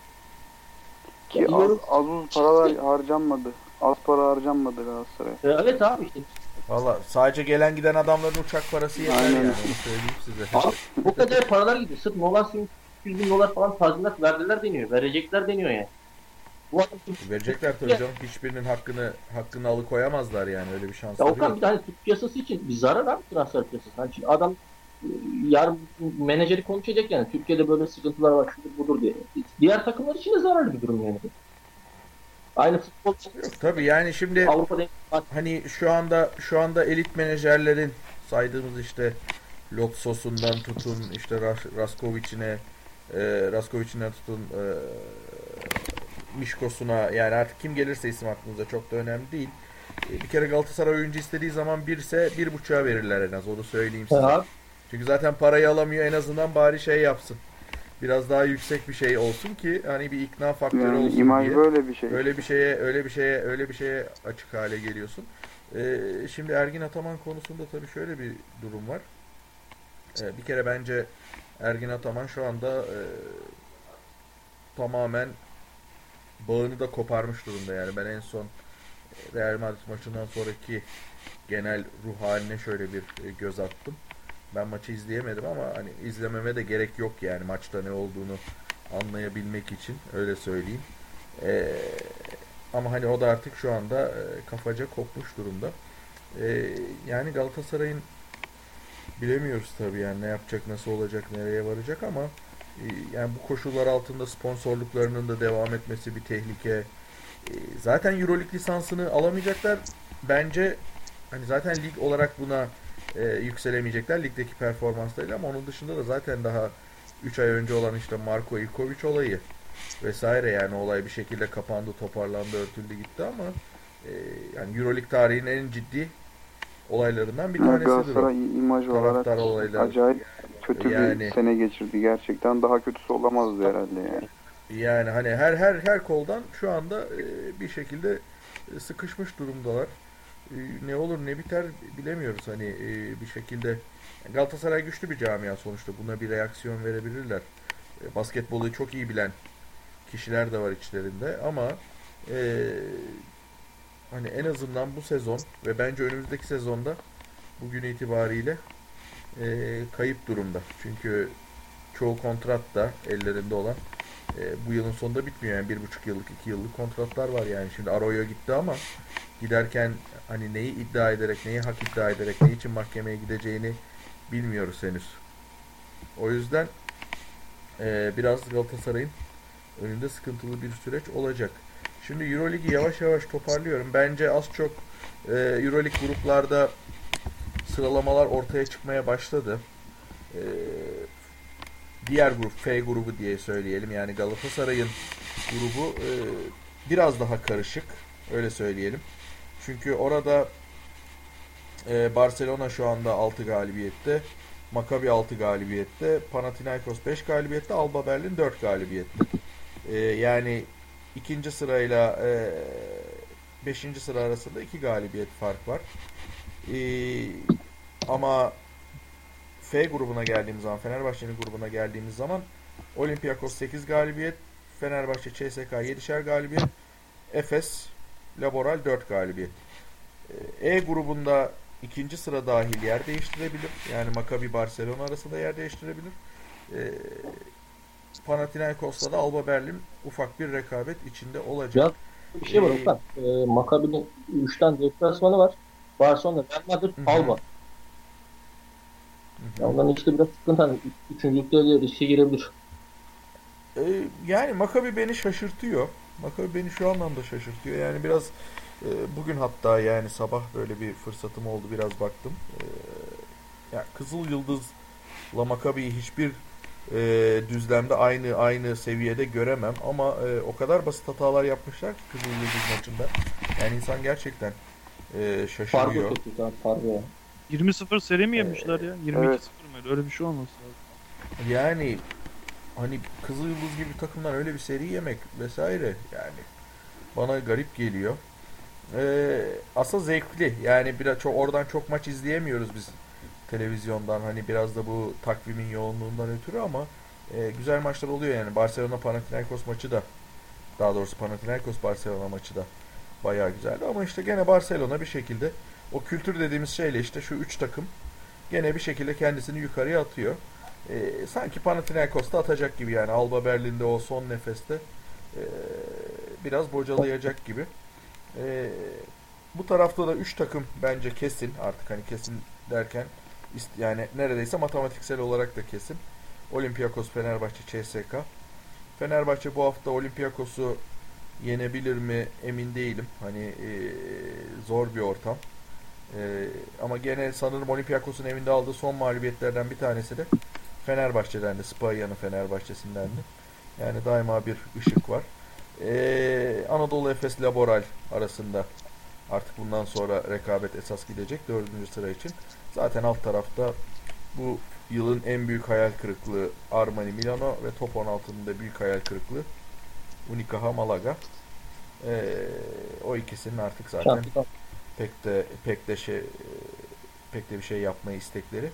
Ki az, az uz paralar harcanmadı. Az para harcanmadı Galatasaray'a. E, Evet abi işte. Valla sadece gelen giden adamların uçak parası yeter Aynen. yani onu söyleyeyim size. Abi bu kadar paralar gidiyor. Sırf Nolan Smith 100 bin dolar falan tazminat verdiler deniyor. Verecekler deniyor yani. Bu adam Verecekler tabii canım. Hiçbirinin hakkını hakkını alıkoyamazlar yani öyle bir Ya şansları Okan yok. bir hani Türk piyasası için bir zarar abi transfer piyasası. Hani şimdi adam e, yarın menajeri konuşacak yani Türkiye'de böyle sıkıntılar var şudur budur diye. Diğer takımlar için de zararlı bir durum yani. Aynı futbol tabii yani şimdi Avrupa'da hani şu anda şu anda elit menajerlerin saydığımız işte Lotsos'undan tutun işte Ras- Raskovic'ine e, Raskovic'inden tutun e, Mişkos'una yani artık kim gelirse isim aklınıza çok da önemli değil. E, bir kere Galatasaray oyuncu istediği zaman birse bir buçuğa verirler en az onu söyleyeyim size. abi, Çünkü zaten parayı alamıyor en azından bari şey yapsın. Biraz daha yüksek bir şey olsun ki hani bir ikna faktörü Yani olsun imaj diye. böyle bir şey. Öyle bir şeye, öyle bir şeye, öyle bir şeye açık hale geliyorsun. Ee, şimdi Ergin Ataman konusunda tabii şöyle bir durum var. Ee, bir kere bence Ergin Ataman şu anda e, tamamen bağını da koparmış durumda yani. Ben en son Real Madrid maçından sonraki genel ruh haline şöyle bir e, göz attım. Ben maçı izleyemedim ama hani izlememe de gerek yok yani maçta ne olduğunu anlayabilmek için öyle söyleyeyim. Ee, ama hani o da artık şu anda e, kafaca kopmuş durumda. Ee, yani Galatasaray'ın bilemiyoruz tabii yani ne yapacak, nasıl olacak, nereye varacak ama e, yani bu koşullar altında sponsorluklarının da devam etmesi bir tehlike. E, zaten Euroleague lisansını alamayacaklar. Bence hani zaten lig olarak buna e, yükselemeyecekler ligdeki performanslarıyla ama onun dışında da zaten daha 3 ay önce olan işte Marko Ivkovic olayı vesaire yani olay bir şekilde kapandı, toparlandı, örtüldü gitti ama e, yani Euroleague tarihinin en ciddi olaylarından bir o. Galatasaray imaj olarak olayları. acayip kötü Yani- bir sene geçirdi gerçekten. Daha kötüsü olamazdı herhalde yani. Yani hani her her her koldan şu anda e, bir şekilde sıkışmış durumdalar. E, ne olur ne biter bilemiyoruz hani e, bir şekilde Galatasaray güçlü bir camia sonuçta buna bir reaksiyon verebilirler. E, basketbolu çok iyi bilen kişiler de var içlerinde ama e, hani en azından bu sezon ve bence önümüzdeki sezonda bugün itibariyle e, kayıp durumda. Çünkü çoğu kontrat da ellerinde olan e, bu yılın sonunda bitmiyor yani bir buçuk yıllık iki yıllık kontratlar var yani şimdi Arroyo gitti ama giderken hani neyi iddia ederek neyi hak iddia ederek ne için mahkemeye gideceğini bilmiyoruz henüz. O yüzden e, biraz Galatasaray'ın önünde sıkıntılı bir süreç olacak. Şimdi Euroligi yavaş yavaş toparlıyorum. Bence az çok e, Euroleague gruplarda sıralamalar ortaya çıkmaya başladı. E, diğer grup F grubu diye söyleyelim. Yani Galatasaray'ın grubu e, biraz daha karışık. Öyle söyleyelim. Çünkü orada e, Barcelona şu anda 6 galibiyette. Maccabi 6 galibiyette. Panathinaikos 5 galibiyette. Alba Berlin 4 galibiyette. E, yani ikinci sırayla e, beşinci sıra arasında 2 galibiyet fark var. E, ama F grubuna geldiğimiz zaman, Fenerbahçe'nin grubuna geldiğimiz zaman Olympiakos 8 galibiyet, Fenerbahçe CSK 7'şer galibiyet, Efes Laboral 4 galibiyet. Ee, E grubunda ikinci sıra dahil yer değiştirebilir. Yani Maccabi Barcelona arasında yer değiştirebilir. Ee, Panathinaikos'ta da Alba Berlin ufak bir rekabet içinde olacak. bir şey var Ee, Okan. E, Maccabi'nin 3 tane deplasmanı var. Barcelona, Real Madrid. Alba. Ya onların işte biraz sıkıntı hani üç- üçüncülükte de riske girebilir. Ee, yani Maccabi beni şaşırtıyor. Maccabi beni şu anlamda şaşırtıyor. Yani biraz e, bugün hatta yani sabah böyle bir fırsatım oldu biraz baktım. Ee, ya Kızıl Yıldız'la Maccabi'yi hiçbir e, düzlemde aynı aynı seviyede göremem ama e, o kadar basit hatalar yapmışlar ki Kızıl Yıldız maçında. Yani insan gerçekten e, Fargo şaşırıyor. kötü abi Fargo ya. 20-0 seri mi yemişler ya? 22-0 Evet. mıydı? Öyle bir şey olması lazım. Yani hani Kızıl Yıldız gibi takımlar öyle bir seri yemek vesaire yani bana garip geliyor. Ee, aslında zevkli. Yani biraz çok oradan çok maç izleyemiyoruz biz televizyondan. Hani biraz da bu takvimin yoğunluğundan ötürü ama e, güzel maçlar oluyor yani. Barcelona Panathinaikos maçı da daha doğrusu Panathinaikos Barcelona maçı da bayağı güzeldi ama işte gene Barcelona bir şekilde o kültür dediğimiz şeyle işte şu üç takım gene bir şekilde kendisini yukarıya atıyor. Ee, sanki Panathinaikos'ta atacak gibi yani Alba Berlin'de o son nefeste ee, biraz bocalayacak gibi. Ee, bu tarafta da 3 takım bence kesin artık hani kesin derken yani neredeyse matematiksel olarak da kesin. Olympiakos, Fenerbahçe, CSK. Fenerbahçe bu hafta Olympiakos'u yenebilir mi emin değilim. Hani ee, zor bir ortam. Ee, ama gene sanırım Olympiakos'un evinde aldığı son mağlubiyetlerden bir tanesi de Fenerbahçe'den de Spanya'nın Fenerbahçe'sinden de. Yani daima bir ışık var. Ee, Anadolu Efes Laboral arasında artık bundan sonra rekabet esas gidecek dördüncü sıra için. Zaten alt tarafta bu yılın en büyük hayal kırıklığı Armani Milano ve top 16'nın da büyük hayal kırıklığı Unicaja Malaga. Ee, o ikisinin artık zaten pek de pek de şey pek de bir şey yapmaya istekleri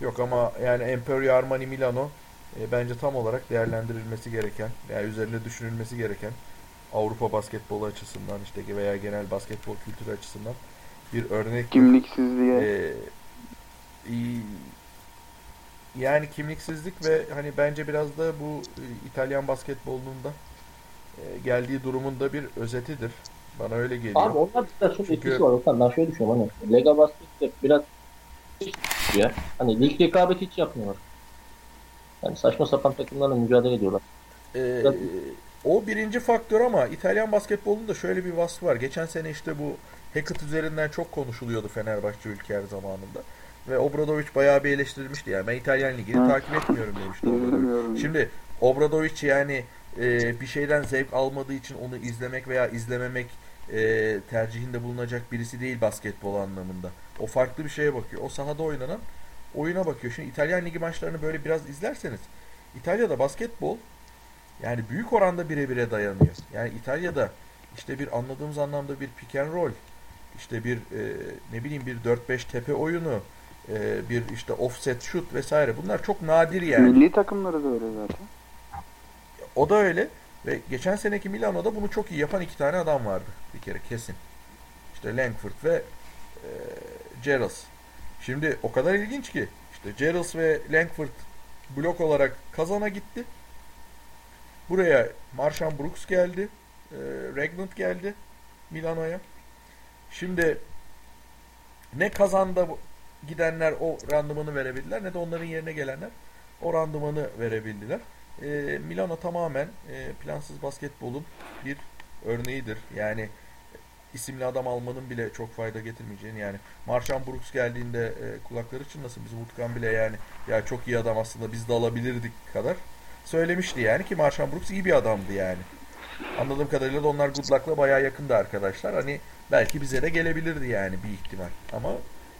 yok ama yani Emporio Armani Milano e, bence tam olarak değerlendirilmesi gereken yani üzerinde düşünülmesi gereken Avrupa basketbolu açısından işte veya genel basketbol kültürü açısından bir örnek Kimliksizliğe. Ee, iyi- yani kimliksizlik ve hani bence biraz da bu e, İtalyan basketbolunun da e, geldiği durumun da bir özetidir. Bana öyle geliyor. Abi onlar biraz şunun Çünkü- etkisi var. Okan ben şöyle düşünüyorum hani Lega Basket'te biraz ya. Hani lig rekabeti hiç yapmıyorlar. Yani saçma sapan takımlarla mücadele ediyorlar. Ee, o birinci faktör ama İtalyan basketbolunda şöyle bir vasfı var. Geçen sene işte bu Hackett üzerinden çok konuşuluyordu Fenerbahçe Ülker zamanında. Ve Obradovic bayağı bir eleştirilmişti. Yani ben İtalyan ligini takip etmiyorum demişti Obradovic. Şimdi Obradovic yani e, bir şeyden zevk almadığı için onu izlemek veya izlememek e, tercihinde bulunacak birisi değil basketbol anlamında. O farklı bir şeye bakıyor. O sahada oynanan oyuna bakıyor. Şimdi İtalyan ligi maçlarını böyle biraz izlerseniz İtalya'da basketbol yani büyük oranda birebire dayanıyor. Yani İtalya'da işte bir anladığımız anlamda bir pick and roll, işte bir e, ne bileyim bir 4-5 tepe oyunu, e, bir işte offset shoot vesaire bunlar çok nadir yani. Milli takımları da öyle zaten. O da öyle ve geçen seneki Milano'da bunu çok iyi yapan iki tane adam vardı bir kere kesin. İşte Langford ve e, Gerrals. Şimdi o kadar ilginç ki işte Gerrals ve Langford blok olarak kazana gitti. Buraya Marshall Brooks geldi. E, Regnant geldi Milano'ya. Şimdi ne kazanda gidenler o randımanı verebildiler ne de onların yerine gelenler o randımanı verebildiler. E, Milano tamamen e, plansız basketbolun bir örneğidir. Yani isimli adam almanın bile çok fayda getirmeyeceğini yani Marshall Brooks geldiğinde e, kulakları çınlasın biz Woodkan bile yani ya çok iyi adam aslında biz de alabilirdik kadar söylemişti yani ki Marshall Brooks iyi bir adamdı yani. Anladığım kadarıyla da onlar Good Luck'la bayağı yakındı arkadaşlar. Hani belki bize de gelebilirdi yani bir ihtimal. Ama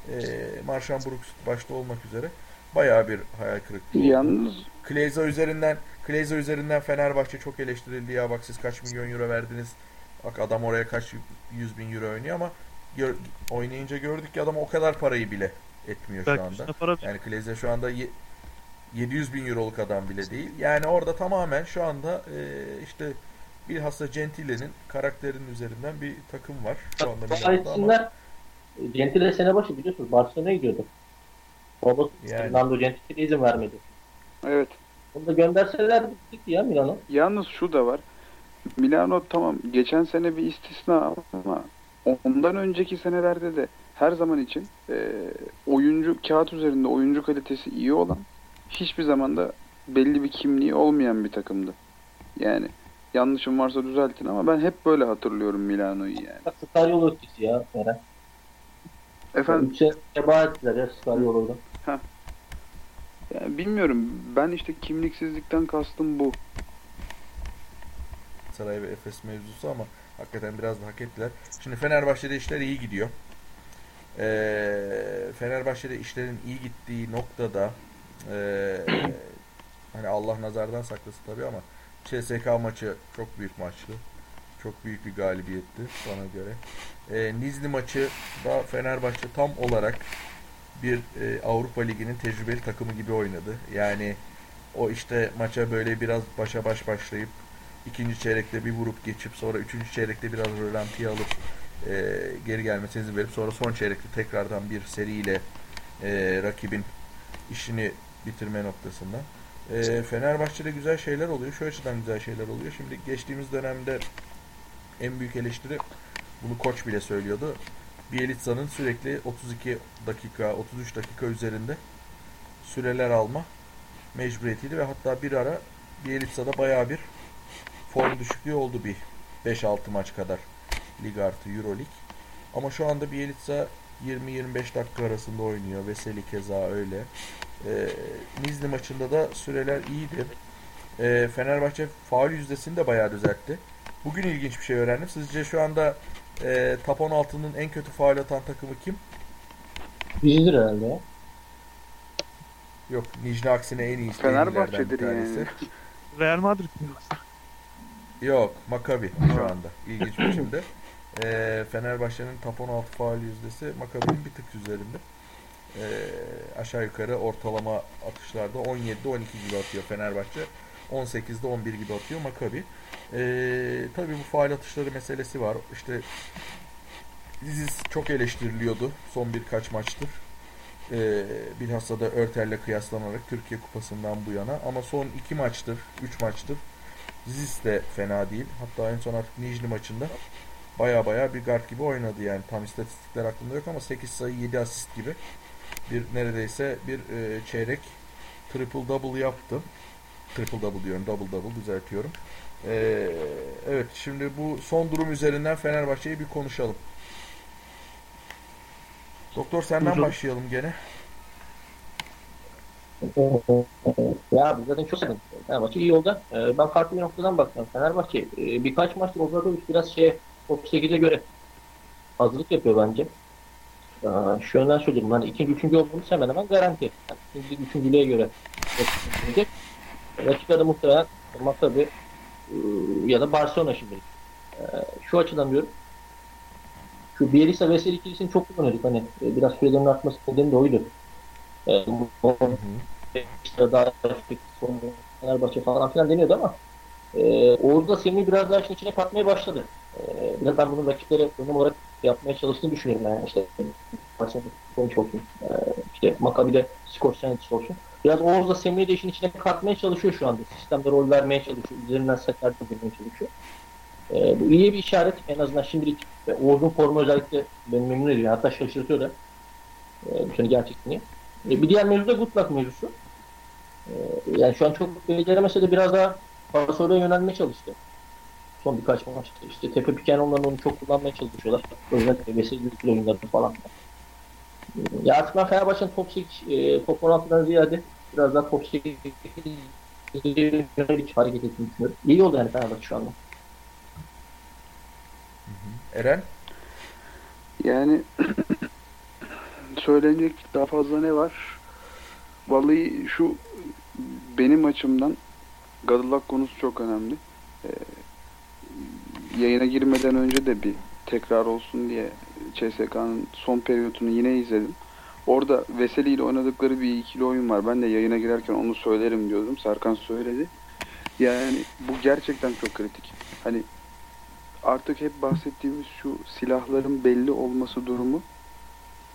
e, Marshall Brooks başta olmak üzere bayağı bir hayal kırıklığı. oldu. Kleyza üzerinden Kleyza üzerinden Fenerbahçe çok eleştirildi ya bak siz kaç milyon euro verdiniz. Bak adam oraya kaç yüz bin euro oynuyor ama gör- oynayınca gördük ki adam o kadar parayı bile etmiyor şu Belki anda. üstüne para Yani Kleyza şu anda ye- 700 bin euroluk adam bile değil. Yani orada tamamen şu anda e, işte bilhassa Gentile'nin karakterinin üzerinden bir takım var. Şu anda Valla Milano'da ama e, Gentile sene başı biliyorsunuz Barcelona'ya gidiyordu. Babası Yani. Fernando Gentile'ye izin vermedi. Evet. Onu da gönderseler gitti ya Milano. Yalnız şu da var. Milano tamam geçen sene bir istisna ama ondan önceki senelerde de her zaman için e, oyuncu kağıt üzerinde oyuncu kalitesi iyi olan hiçbir zaman da belli bir kimliği olmayan bir takımdı. Yani yanlışım varsa düzeltin ama ben hep böyle hatırlıyorum Milano'yu yani. Star yolu ya Eren. Efendim Üçe teba ettiler ya Star yolunda. Yani bilmiyorum ben işte kimliksizlikten kastım bu. Saray ve Efes mevzusu ama hakikaten biraz da hak ettiler. Şimdi Fenerbahçe'de işler iyi gidiyor. Ee, Fenerbahçe'de işlerin iyi gittiği noktada ee, hani Allah nazardan saklasın tabii ama CSK maçı çok büyük maçtı. Çok büyük bir galibiyetti bana göre. Ee, Nizli maçı da Fenerbahçe tam olarak bir e, Avrupa Ligi'nin tecrübeli takımı gibi oynadı. Yani o işte maça böyle biraz başa baş başlayıp ikinci çeyrekte bir vurup geçip sonra üçüncü çeyrekte biraz rölantiye alıp e, geri gelmesine izin verip sonra son çeyrekte tekrardan bir seriyle e, rakibin işini bitirme noktasında. E, Fenerbahçe'de güzel şeyler oluyor. Şu açıdan güzel şeyler oluyor. Şimdi geçtiğimiz dönemde en büyük eleştiri bunu koç bile söylüyordu. Bielitsa'nın sürekli 32 dakika, 33 dakika üzerinde süreler alma mecburiyetiydi ve hatta bir ara Bielitsa'da bayağı bir form düşüklüğü oldu bir 5-6 maç kadar lig artı Euro Lig. Ama şu anda Bielitsa 20-25 dakika arasında oynuyor. Veseli keza öyle. Ee, Nizli maçında da süreler iyiydi. Ee, Fenerbahçe faul yüzdesini de bayağı düzeltti. Bugün ilginç bir şey öğrendim. Sizce şu anda e, top 16'nın en kötü faul atan takımı kim? Bizdir herhalde ya. Yok. Nicle aksine en iyisi. Fenerbahçe'dir bir tanesi. yani. Real Madrid mi yoksa? Yok, Maccabi şu anda. İlginç bir biçimde. Ee, Fenerbahçe'nin top 16 faul yüzdesi Maccabi'nin bir tık üzerinde. Ee, aşağı yukarı ortalama atışlarda 17'de 12 gibi atıyor Fenerbahçe. 18'de 11 gibi atıyor Maccabi. Ee, tabii bu faul atışları meselesi var. İşte Ziz çok eleştiriliyordu son birkaç maçtır. Ee, bilhassa da Örtel'le kıyaslanarak Türkiye Kupası'ndan bu yana. Ama son iki maçtır, üç maçtır Ziz de fena değil. Hatta en son artık Nijli maçında baya baya bir guard gibi oynadı yani. Tam istatistikler aklımda yok ama 8 sayı 7 asist gibi bir neredeyse bir e, çeyrek triple double yaptı. Triple double diyorum, double double düzeltiyorum. E, evet şimdi bu son durum üzerinden Fenerbahçe'yi bir konuşalım. Doktor senden Buyurun. başlayalım gene. Ya zaten çok sevdim. Fenerbahçe iyi yolda. Ee, ben farklı bir noktadan bakıyorum. Fenerbahçe e, birkaç maçtır Obradovic biraz şey top 8'e göre hazırlık yapıyor bence. Ee, şu yönden söyleyeyim. Yani ikinci, üçüncü olduğumuz hemen hemen garanti. Yani ikinci, üçüncülüğe göre. Rakipler de muhtemelen Maccabi e, ya da Barcelona şimdi. Ee, şu açıdan diyorum. Şu Bielisa Veseli ikilisini çok kullanıyorduk. Hani e, biraz sürelerin artması nedeni de oydu. Ee, bu- işte daha son Fenerbahçe falan filan deniyordu ama e, Oğuz da Semih'i biraz daha işin içine katmaya başladı. E, biraz ben bunun rakiplere önüm olarak yapmaya çalıştığını düşünüyorum yani işte Barcelona sonuç olsun. E, işte Maccabi'de skor senetçisi olsun. Biraz Oğuz da Semih'i de işin içine katmaya çalışıyor şu anda. Sistemde rol vermeye çalışıyor. Üzerinden sefer girmeye çalışıyor. E, bu iyi bir işaret. En azından şimdilik ve Oğuz'un formu özellikle beni memnun ediyor. Hatta şaşırtıyor da. E, bu sene gerçekten iyi. E, bir diğer mevzu da good luck mevzusu. Ee, Yani şu an çok beceremese de biraz daha pasöre yönelmeye çalıştı. Son birkaç maçta işte tepe piken onların onu çok kullanmaya çalışıyorlar. Özellikle vesile güçlü oyunları falan. Ee, Ya artık ben Fenerbahçe'nin top 8, e, top 16'dan ziyade biraz daha top 8 yönelik hareket ettiğini düşünüyorum. İyi oldu yani Fenerbahçe şu anda. Eren? Yani söylenecek daha fazla ne var? Vallahi şu benim açımdan Gadılak konusu çok önemli. Ee, yayına girmeden önce de bir tekrar olsun diye CSK'nın son periyotunu yine izledim. Orada Veseli ile oynadıkları bir ikili oyun var. Ben de yayına girerken onu söylerim diyordum. Serkan söyledi. Yani bu gerçekten çok kritik. Hani artık hep bahsettiğimiz şu silahların belli olması durumu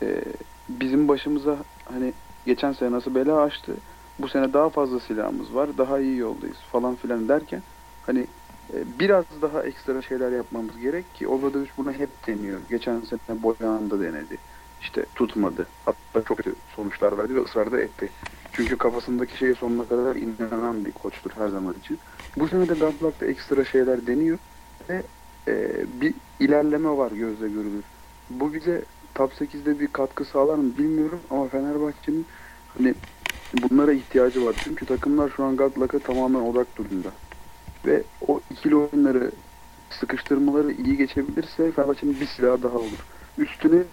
e, bizim başımıza hani geçen sene nasıl bela açtı bu sene daha fazla silahımız var daha iyi yoldayız falan filan derken hani e, biraz daha ekstra şeyler yapmamız gerek ki Obradoviç bunu hep deniyor. Geçen sene Boyan'da denedi. İşte tutmadı. Hatta çok kötü sonuçlar verdi ve ısrar da etti. Çünkü kafasındaki şeye sonuna kadar inanan bir koçtur her zaman için. Bu sene de Gladbach'ta ekstra şeyler deniyor ve e, bir ilerleme var gözle görülür. Bu bize top 8'de bir katkı sağlar mı bilmiyorum ama Fenerbahçe'nin hani bunlara ihtiyacı var. Çünkü takımlar şu an Gladbach'a tamamen odak durumda. Ve o ikili oyunları sıkıştırmaları iyi geçebilirse Fenerbahçe'nin bir silahı daha olur. Üstüne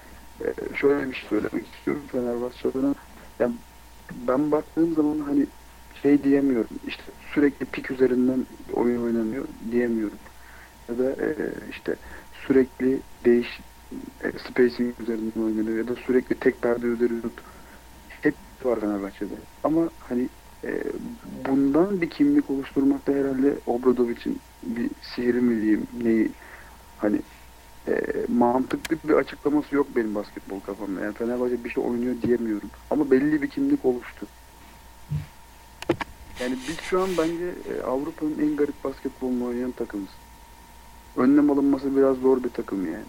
e, şöyle bir şey söylemek istiyorum Fenerbahçe adına. Yani ben baktığım zaman hani şey diyemiyorum. İşte sürekli pik üzerinden oyun oynanıyor diyemiyorum. Ya da e, işte sürekli değiş e, spacing üzerinden oynanıyor ya da sürekli tek perde üzeri şut. Hep var Fenerbahçe'de. Ama hani e, bundan bir kimlik oluşturmakta herhalde Obradovic'in bir sihri mi diyeyim neyi hani e, mantıklı bir açıklaması yok benim basketbol kafamda. Yani Fenerbahçe bir şey oynuyor diyemiyorum. Ama belli bir kimlik oluştu. Yani biz şu an bence e, Avrupa'nın en garip basketbolunu oynayan takımız. Önlem alınması biraz zor bir takım yani.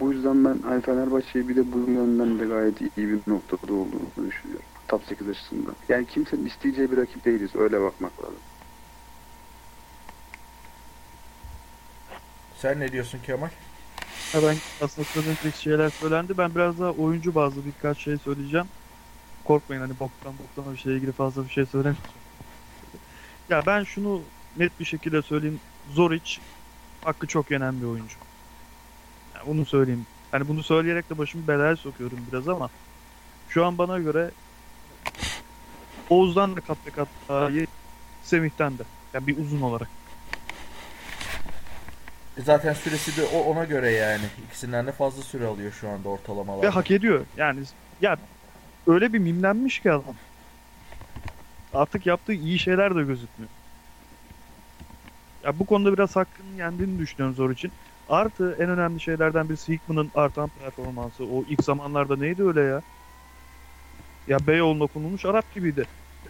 Bu yüzden ben hani Fenerbahçe'yi bir de bu yönden de gayet iyi bir noktada olduğunu düşünüyorum. Top 8 açısından. Yani kimsenin isteyeceği bir rakip değiliz. Öyle bakmak lazım. Sen ne diyorsun Kemal? Ya ben söyleyecek şeyler söylendi. Ben biraz daha oyuncu bazlı birkaç şey söyleyeceğim. Korkmayın hani boktan boktan o şeye ilgili fazla bir şey söylemeyeceğim. Ya ben şunu net bir şekilde söyleyeyim. Zoric hakkı çok yenen bir oyuncu. Yani bunu söyleyeyim. Hani bunu söyleyerek de başımı belaya sokuyorum biraz ama şu an bana göre Oğuz'dan da kat kat daha iyi Semih'ten de. Yani bir uzun olarak. Zaten süresi de o ona göre yani. İkisinden de fazla süre alıyor şu anda ortalamalarda. Ve hak ediyor. Yani ya öyle bir mimlenmiş ki adam. Artık yaptığı iyi şeyler de gözükmüyor. Ya bu konuda biraz hakkının yendiğini düşünüyorum Zor için. Artı en önemli şeylerden birisi Hickman'ın artan performansı. O ilk zamanlarda neydi öyle ya? Ya Beyoğlu'na konulmuş Arap gibiydi.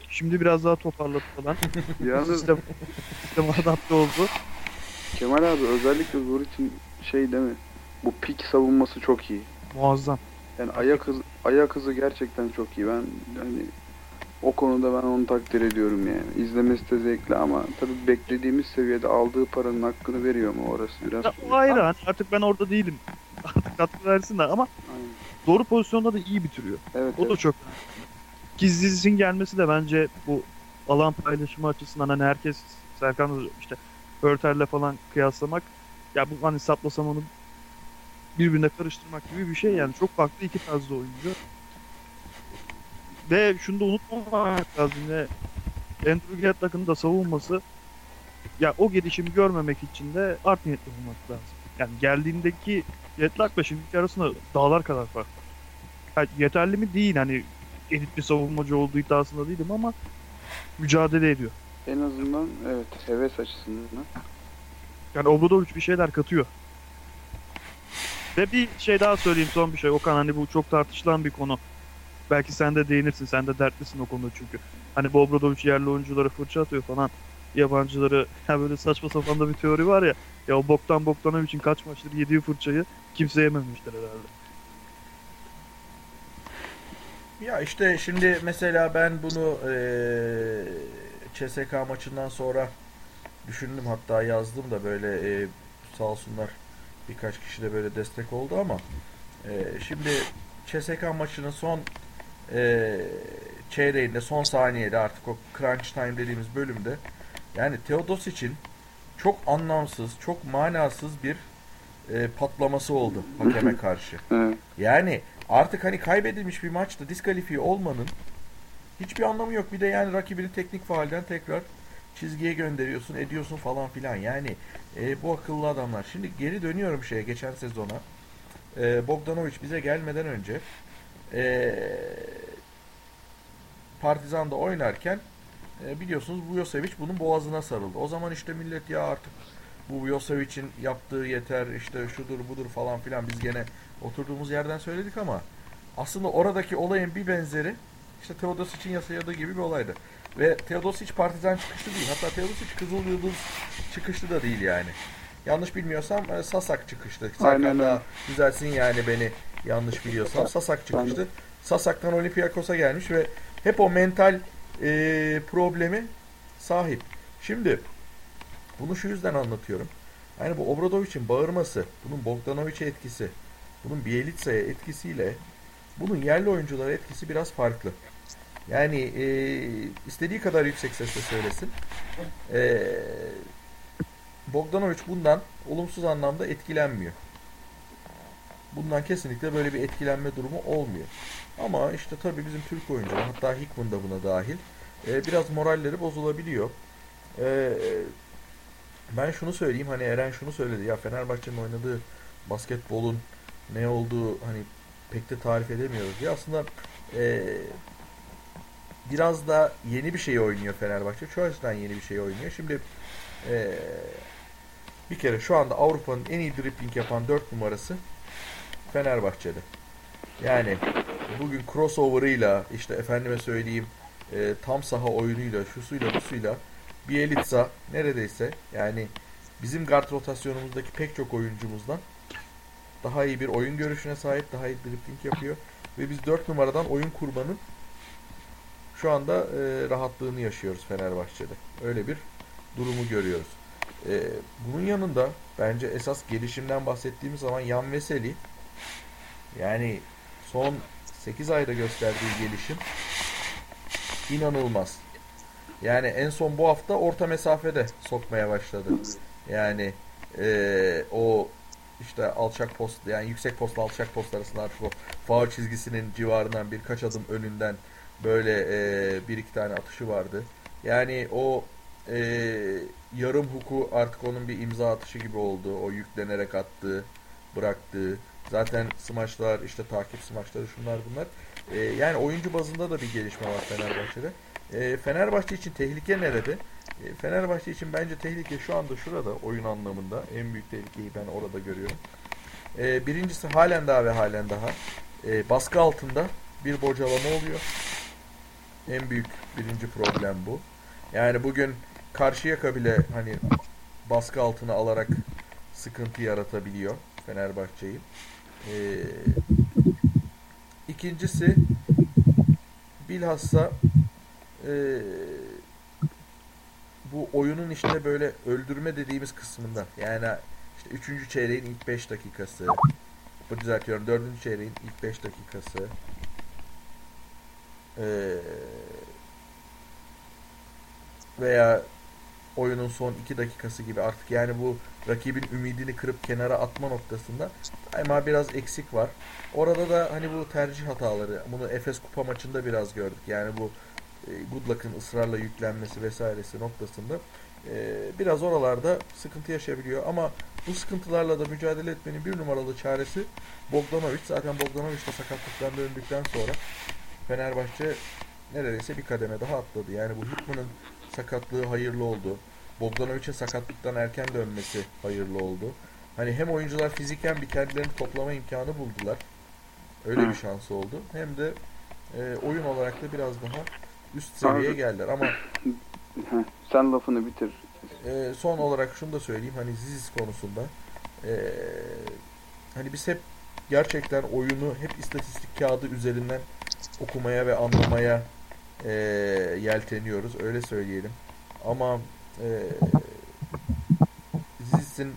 Şimdi biraz daha toparladı falan. Yalnız Sistem, adapte oldu. Kemal abi özellikle Zor için şey değil mi? Bu pik savunması çok iyi. Muazzam. Yani ayak hızı, ayak hızı gerçekten çok iyi. Ben hani o konuda ben onu takdir ediyorum yani. İzlemesi de zevkli ama tabii beklediğimiz seviyede aldığı paranın hakkını veriyor mu orası biraz. Ya, o ayrı. Hani Artık ben orada değilim. Artık katkı versin de ama Aynen. doğru pozisyonda da iyi bitiriyor. Evet, O da evet. çok önemli. Gizliz'in gelmesi de bence bu alan paylaşımı açısından hani herkes Serkan da işte Örter'le falan kıyaslamak ya bu hani saplasam onu birbirine karıştırmak gibi bir şey yani çok farklı iki tarzda oyuncu. Ve şunu da unutmamak lazım yine Andrew Gatlock'ın da savunması ya o gelişimi görmemek için de art niyetli olmak lazım. Yani geldiğindeki Gatlock'la şimdiki arasında dağlar kadar fark var. Yani yeterli mi değil hani elit bir savunmacı olduğu iddiasında değilim ama mücadele ediyor. En azından evet heves açısından. Yani Obradovic bir şeyler katıyor. Ve bir şey daha söyleyeyim son bir şey. Okan hani bu çok tartışılan bir konu. Belki sen de değinirsin. Sen de dertlisin o konuda çünkü. Hani bu Obradovic yerli oyunculara fırça atıyor falan. Yabancıları ya böyle saçma sapan da bir teori var ya. Ya o boktan boktana için kaç maçtır yediği fırçayı kimse yememiştir herhalde. Ya işte şimdi mesela ben bunu eee CSK maçından sonra düşündüm hatta yazdım da böyle eee, sağ olsunlar birkaç kişi de böyle destek oldu ama eee, şimdi CSK maçının son eee çeyreğinde son saniyede artık o crunch time dediğimiz bölümde yani Teodosic'in çok anlamsız, çok manasız bir eee, patlaması oldu hakeme karşı. Yani artık hani kaybedilmiş bir maçta diskalifiye olmanın hiçbir anlamı yok. Bir de yani rakibini teknik faalden tekrar çizgiye gönderiyorsun, ediyorsun falan filan. Yani e, bu akıllı adamlar. Şimdi geri dönüyorum şeye geçen sezona. E, Bogdanovic bize gelmeden önce e, Partizan'da oynarken e, biliyorsunuz Vujosevic bunun boğazına sarıldı. O zaman işte millet ya artık bu Vujosevic'in yaptığı yeter işte şudur budur falan filan biz gene oturduğumuz yerden söyledik ama aslında oradaki olayın bir benzeri işte Teodosic'in yasayadığı gibi bir olaydı. Ve Teodosic partizan çıkışlı değil. Hatta Teodosic Kızıl Yıldız çıkışlı da değil yani. yanlış bilmiyorsam e, Sasak çıkıştı. Daha düzelsin yani beni yanlış biliyorsam. Sasak çıkmıştı. Sasak'tan Olympiakos'a gelmiş ve hep o mental e, problemi sahip. Şimdi bunu şu yüzden anlatıyorum. Yani bu Obradovic'in bağırması, bunun Bogdanovic'e etkisi, bunun Bielitsa'ya etkisiyle bunun yerli oyunculara etkisi biraz farklı. Yani e, istediği kadar yüksek sesle söylesin. E, Bogdanovic bundan olumsuz anlamda etkilenmiyor. Bundan kesinlikle böyle bir etkilenme durumu olmuyor. Ama işte tabii bizim Türk oyuncular hatta Hickman da buna dahil e, biraz moralleri bozulabiliyor. E, ben şunu söyleyeyim hani Eren şunu söyledi ya Fenerbahçe'nin oynadığı basketbolun ne olduğu hani pek de tarif edemiyoruz diye aslında e, biraz da yeni bir şey oynuyor Fenerbahçe. Şu açıdan yeni bir şey oynuyor. Şimdi e, bir kere şu anda Avrupa'nın en iyi dribbling yapan 4 numarası Fenerbahçe'de. Yani bugün crossover'ıyla işte efendime söyleyeyim e, tam saha oyunuyla şusuyla busuyla Bielitsa neredeyse yani bizim guard rotasyonumuzdaki pek çok oyuncumuzdan daha iyi bir oyun görüşüne sahip, daha iyi dribbling yapıyor ve biz 4 numaradan oyun kurmanın şu anda e, rahatlığını yaşıyoruz Fenerbahçe'de. Öyle bir durumu görüyoruz. E, bunun yanında bence esas gelişimden bahsettiğimiz zaman Yan Veseli yani son 8 ayda gösterdiği gelişim inanılmaz. Yani en son bu hafta orta mesafede sokmaya başladı. Yani e, o işte alçak post yani yüksek postla alçak post arasında artık o faul çizgisinin civarından birkaç adım önünden böyle e, bir iki tane atışı vardı. Yani o e, yarım huku artık onun bir imza atışı gibi oldu. O yüklenerek attığı, bıraktığı. Zaten smaçlar işte takip smaçları şunlar bunlar. E, yani oyuncu bazında da bir gelişme var Fenerbahçe'de. E, Fenerbahçe için tehlike nerede? E, Fenerbahçe için bence tehlike şu anda şurada oyun anlamında. En büyük tehlikeyi ben orada görüyorum. E, birincisi halen daha ve halen daha e, baskı altında bir bocalama oluyor. En büyük birinci problem bu. Yani bugün Karşıyaka bile hani baskı altına alarak sıkıntı yaratabiliyor Fenerbahçe'yi. Ee, ikincisi bilhassa e, bu oyunun işte böyle öldürme dediğimiz kısmında yani işte 3. çeyreğin ilk 5 dakikası bu düzeltiyorum 4. çeyreğin ilk 5 dakikası ee, veya oyunun son 2 dakikası gibi artık yani bu rakibin ümidini kırıp kenara atma noktasında ama biraz eksik var. Orada da hani bu tercih hataları bunu Efes Kupa maçında biraz gördük. Yani bu e, Goodluck'ın ısrarla yüklenmesi vesairesi noktasında e, biraz oralarda sıkıntı yaşayabiliyor ama bu sıkıntılarla da mücadele etmenin bir numaralı çaresi Bogdanovic. Zaten Bogdanovic de sakatlıktan döndükten sonra Fenerbahçe neredeyse bir kademe daha atladı. Yani bu Hickman'ın sakatlığı hayırlı oldu. Bogdanovic'in sakatlıktan erken dönmesi hayırlı oldu. Hani hem oyuncular fiziken bir kendilerini toplama imkanı buldular. Öyle Hı. bir şansı oldu. Hem de e, oyun olarak da biraz daha üst seviyeye Abi- geldiler. Ama Heh, Sen lafını bitir. e, son olarak şunu da söyleyeyim. Hani Ziz konusunda e, hani biz hep gerçekten oyunu hep istatistik kağıdı üzerinden okumaya ve anlamaya e, yelteniyoruz. Öyle söyleyelim. Ama e, Ziz'in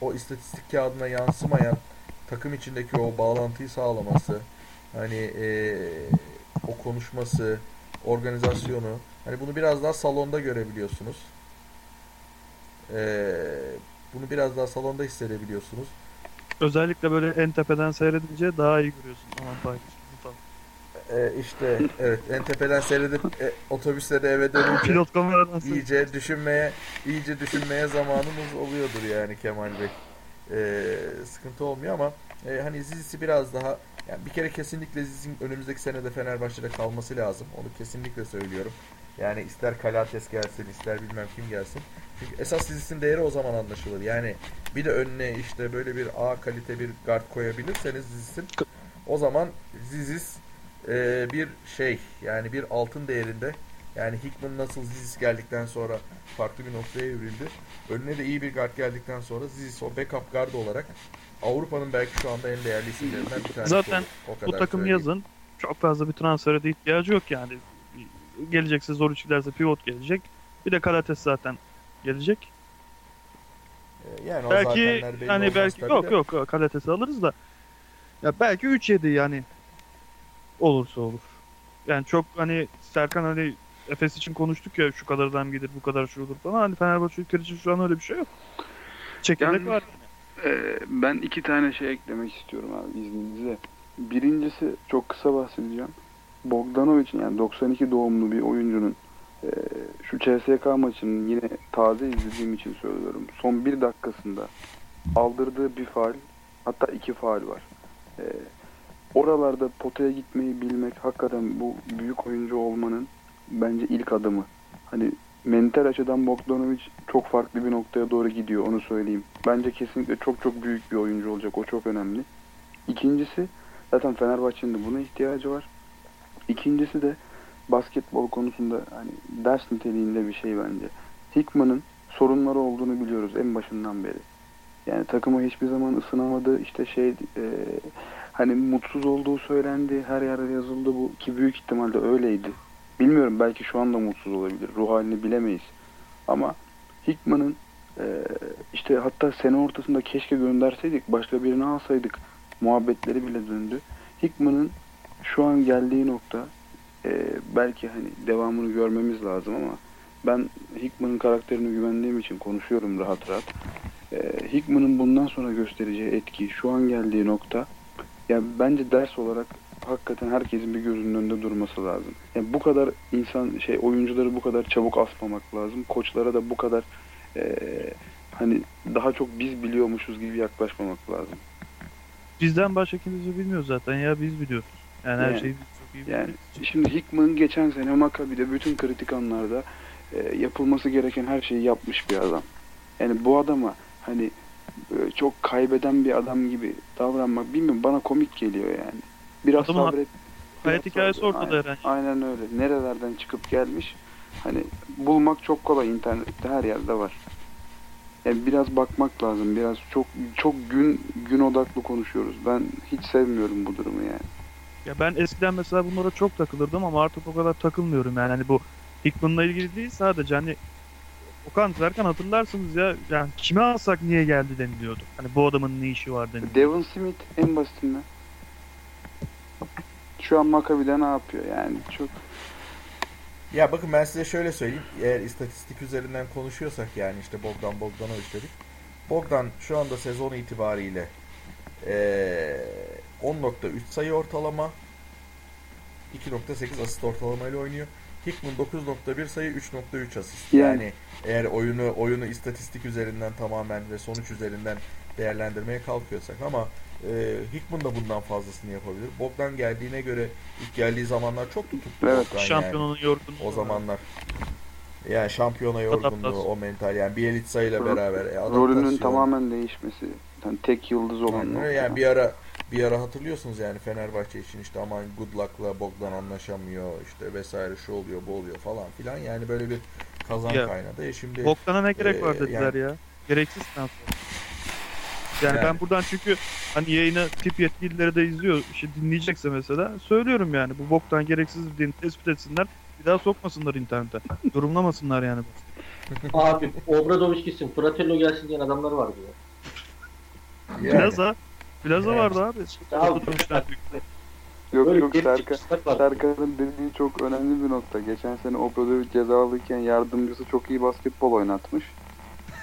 o istatistik kağıdına yansımayan takım içindeki o bağlantıyı sağlaması hani e, o konuşması organizasyonu hani bunu biraz daha salonda görebiliyorsunuz. E, bunu biraz daha salonda hissedebiliyorsunuz. Özellikle böyle en tepeden seyredince daha iyi görüyorsun. Tamam. E, işte evet en tepeden seyredip e, otobüste de eve dönünce Pilot kameradan iyice düşünmeye iyice düşünmeye zamanımız oluyordur yani Kemal Bey. Ee, sıkıntı olmuyor ama e, hani Zizis'i biraz daha yani bir kere kesinlikle Zizis'in önümüzdeki senede Fenerbahçe'de kalması lazım. Onu kesinlikle söylüyorum. Yani ister Kalates gelsin, ister bilmem kim gelsin. Çünkü esas Zizis'in değeri o zaman anlaşılır. Yani bir de önüne işte böyle bir A kalite bir guard koyabilirseniz Zizis'in o zaman Zizis e, bir şey yani bir altın değerinde Yani Hickman nasıl Zizis geldikten sonra farklı bir noktaya evrildi. Önüne de iyi bir guard geldikten sonra Zizis o backup guard olarak Avrupa'nın belki şu anda en değerli isimlerinden bir tanesi. Zaten olur. O Bu kadar takım söyleyeyim. yazın çok fazla bir transfere de ihtiyacı yok yani. Gelecekse Zoric giderse pivot gelecek. Bir de Kalates zaten gelecek. Ee, Yani belki hani belki yok de. yok Kalates'i alırız da ya belki 3-7 yani olursa olur. Yani çok hani Serkan hani Efes için konuştuk ya şu kadar adam gelir bu kadar şudur falan. Hani Fenerbahçe ülkeler için şu an öyle bir şey yok. Çekirdek Yani- var. Ee, ben iki tane şey eklemek istiyorum abi izninizle. Birincisi çok kısa bahsedeceğim. Bogdanovic'in yani 92 doğumlu bir oyuncunun e, şu CSK maçının yine taze izlediğim için söylüyorum. Son bir dakikasında aldırdığı bir faal hatta iki faal var. E, oralarda potaya gitmeyi bilmek hakikaten bu büyük oyuncu olmanın bence ilk adımı. Hani mental açıdan Bogdanovic çok farklı bir noktaya doğru gidiyor onu söyleyeyim. Bence kesinlikle çok çok büyük bir oyuncu olacak. O çok önemli. İkincisi zaten Fenerbahçe'nin de buna ihtiyacı var. İkincisi de basketbol konusunda hani ders niteliğinde bir şey bence. Hickman'ın sorunları olduğunu biliyoruz en başından beri. Yani takıma hiçbir zaman ısınamadı. İşte şey e, hani mutsuz olduğu söylendi. Her yerde yazıldı bu ki büyük ihtimalle öyleydi. Bilmiyorum belki şu anda mutsuz olabilir. Ruh halini bilemeyiz. Ama Hickman'ın e, işte hatta sene ortasında keşke gönderseydik başka birini alsaydık muhabbetleri bile döndü. Hickman'ın şu an geldiği nokta e, belki hani devamını görmemiz lazım ama ben Hickman'ın karakterine güvendiğim için konuşuyorum rahat rahat. E, Hickman'ın bundan sonra göstereceği etki şu an geldiği nokta yani bence ders olarak hakikaten herkesin bir gözünün önünde durması lazım. Yani bu kadar insan şey oyuncuları bu kadar çabuk asmamak lazım. Koçlara da bu kadar eee, hani daha çok biz biliyormuşuz gibi yaklaşmamak lazım. Bizden başka kimse bilmiyor zaten ya biz biliyoruz. Yani her şeyi çok iyi Yani şimdi Hickman geçen sene Maccabi'de bütün kritik anlarda eee, yapılması gereken her şeyi yapmış bir adam. Yani bu adama hani e, çok kaybeden bir adam gibi davranmak bilmiyorum bana komik geliyor yani. Biraz Adamın sabret. Hayat biraz hikayesi sabret. ortada Aynen- herhangi. Aynen öyle. Nerelerden çıkıp gelmiş. Hani bulmak çok kolay internette her yerde var. Yani biraz bakmak lazım. Biraz çok çok gün gün odaklı konuşuyoruz. Ben hiç sevmiyorum bu durumu yani. Ya ben eskiden mesela bunlara çok takılırdım ama artık o kadar takılmıyorum yani hani bu Hickman'la ilgili değil sadece hani Okan Serkan hatırlarsınız ya yani kime alsak niye geldi deniliyordu. Hani bu adamın ne işi var deniliyordu. Devon Smith en basitinden. Şu an Maccabi'de ne yapıyor yani? Çok Ya bakın ben size şöyle söyleyeyim. Eğer istatistik üzerinden konuşuyorsak yani işte Bogdan Bogdanovic dedik. Bogdan şu anda sezon itibariyle eee 10.3 sayı ortalama 2.8 asist ortalamayla oynuyor. Hickman 9.1 sayı 3.3 asist. Yani. Yani eğer oyunu oyunu istatistik üzerinden tamamen ve sonuç üzerinden değerlendirmeye kalkıyorsak ama e, Hickman da bundan fazlasını yapabilir. Bogdan geldiğine göre ilk geldiği zamanlar çok tutuklu Evet, Bogdan yani. Şampiyonun yorgunluğu. O zamanlar. Yani şampiyona yorgunluğu, o mental yani Bielitsa ile Ro- beraber. E, rolünün tamamen değişmesi. Yani tek yıldız olan öyle. Yani bir ara bir ara hatırlıyorsunuz yani Fenerbahçe için işte aman good luck'la Bogdan anlaşamıyor işte vesaire şu oluyor bu oluyor falan filan yani böyle bir kazan Ya. kaynadı. E şimdi Bogdan'a ne gerek Ee, var dediler yani- ya. Gereksiz transfer. Yani, Yani. ben buradan çünkü hani yayını tip yetkilileri de izliyor. işte dinleyecekse mesela söylüyorum yani bu Bogdan gereksiz diye tespit etsinler. Bir daha sokmasınlar internete. Yorumlamasınlar yani. Abi Obradoviç gitsin, Fratello gelsin diyen adamlar vardı ya. yani, Plaza. Plaza Evet. vardı abi. Ya. Yok Böyle yok geri Serkan. çıkışlar var. Serkan'ın dediği çok önemli bir nokta. Geçen sene Obradovic cezalıken yardımcısı çok iyi basketbol oynatmış.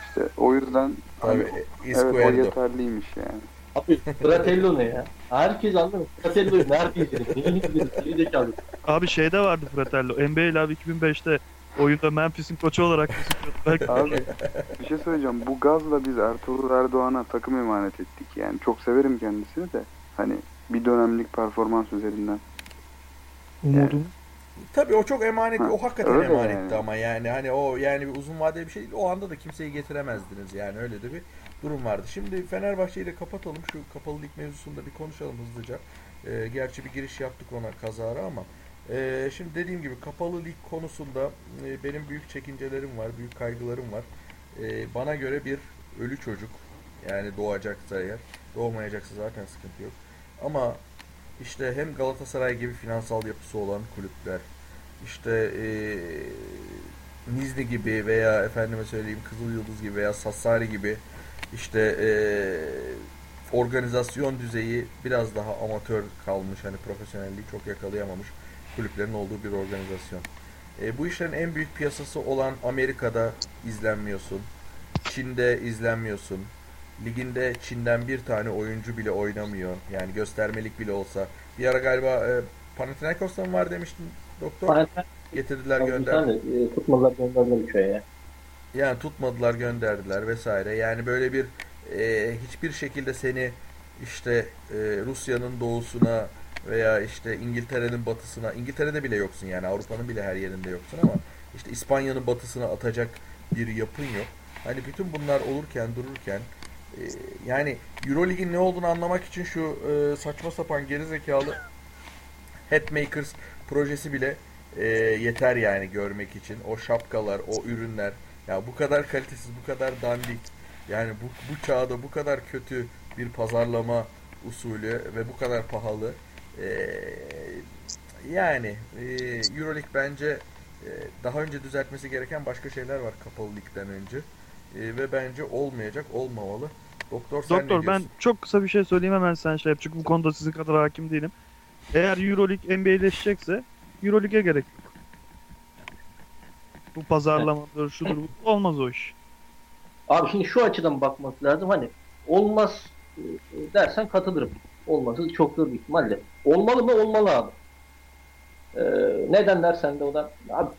İşte o yüzden hani, tabii, evet o yeterliymiş yani. Abi Fratello ne ya? Herkes anlamıyor. Fratello'yu nerede izledik? Neyi izledik? Geri zekalı. Abi şeyde vardı Fratello. NBA Live 2005'te oyunda Memphis'in koçu olarak. Belki Abi bir şey söyleyeceğim. Bu gazla biz Ertuğrul Erdoğan'a takım emanet ettik. Yani çok severim kendisini de. Hani bir dönemlik performans üzerinden. umudum. Tabii o çok emanet, Ha, o hakikaten öyle emanetti yani. ama yani hani o yani bir uzun vadeli bir şey değil. O anda da kimseyi getiremezdiniz yani öyle de bir durum vardı. Şimdi Fenerbahçe'yi de kapatalım. Şu kapalı lig mevzusunda bir konuşalım hızlıca. Ee, gerçi bir giriş yaptık ona kazara ama Ee, şimdi dediğim gibi kapalı lig konusunda e, benim büyük çekincelerim var, büyük kaygılarım var. Ee, bana göre bir ölü çocuk yani doğacaksa eğer, doğmayacaksa zaten sıkıntı yok. Ama işte hem Galatasaray gibi finansal yapısı olan kulüpler, işte e, Nizli gibi veya efendime söyleyeyim Kızıl Yıldız gibi veya Sassari gibi işte e, organizasyon düzeyi biraz daha amatör kalmış hani profesyonelliği çok yakalayamamış kulüplerin olduğu bir organizasyon. E, bu işlerin en büyük piyasası olan Amerika'da izlenmiyorsun. Çin'de izlenmiyorsun. Liginde Çin'den bir tane oyuncu bile oynamıyor. Yani göstermelik bile olsa. Bir ara galiba e, Panathinaikos'ta mı var demiştin doktor? Panathinaikos Getirdiler gönderdiler. e, tutmadılar gönderdiler ya. Yani tutmadılar gönderdiler vesaire. Yani böyle bir e, hiçbir şekilde seni işte e, Rusya'nın doğusuna veya işte İngiltere'nin batısına, İngiltere'de bile yoksun yani Avrupa'nın bile her yerinde yoksun ama işte İspanya'nın batısına atacak bir yapın yok. Hani bütün bunlar olurken dururken e, yani Eurolig'in ne olduğunu anlamak için şu e, saçma sapan gerizekalı Headmakers projesi bile e, yeter yani görmek için. O şapkalar, o ürünler ya bu kadar kalitesiz, bu kadar dandik yani bu, bu çağda bu kadar kötü bir pazarlama usulü ve bu kadar pahalı e, yani e, Euroleague bence e, daha önce düzeltmesi gereken başka şeyler var kapalı ligden önce E, ve bence olmayacak, olmamalı. Doktor sen ne Doktor ben diyorsun? çok kısa bir şey söyleyeyim hemen sen şey yap. Çünkü bu konuda sizin kadar hakim değilim. Eğer Euroleague NBA'leşecekse Euroleague'e gerek yok. Bu pazarlamadır, şudur, bu- olmaz o iş. Abi şimdi şu açıdan bakmak lazım. Hani olmaz e, dersen katılırım. Olması çok bir ihtimalle. Olmalı mı? Olmalı abi. Ee, neden dersen de o da abi,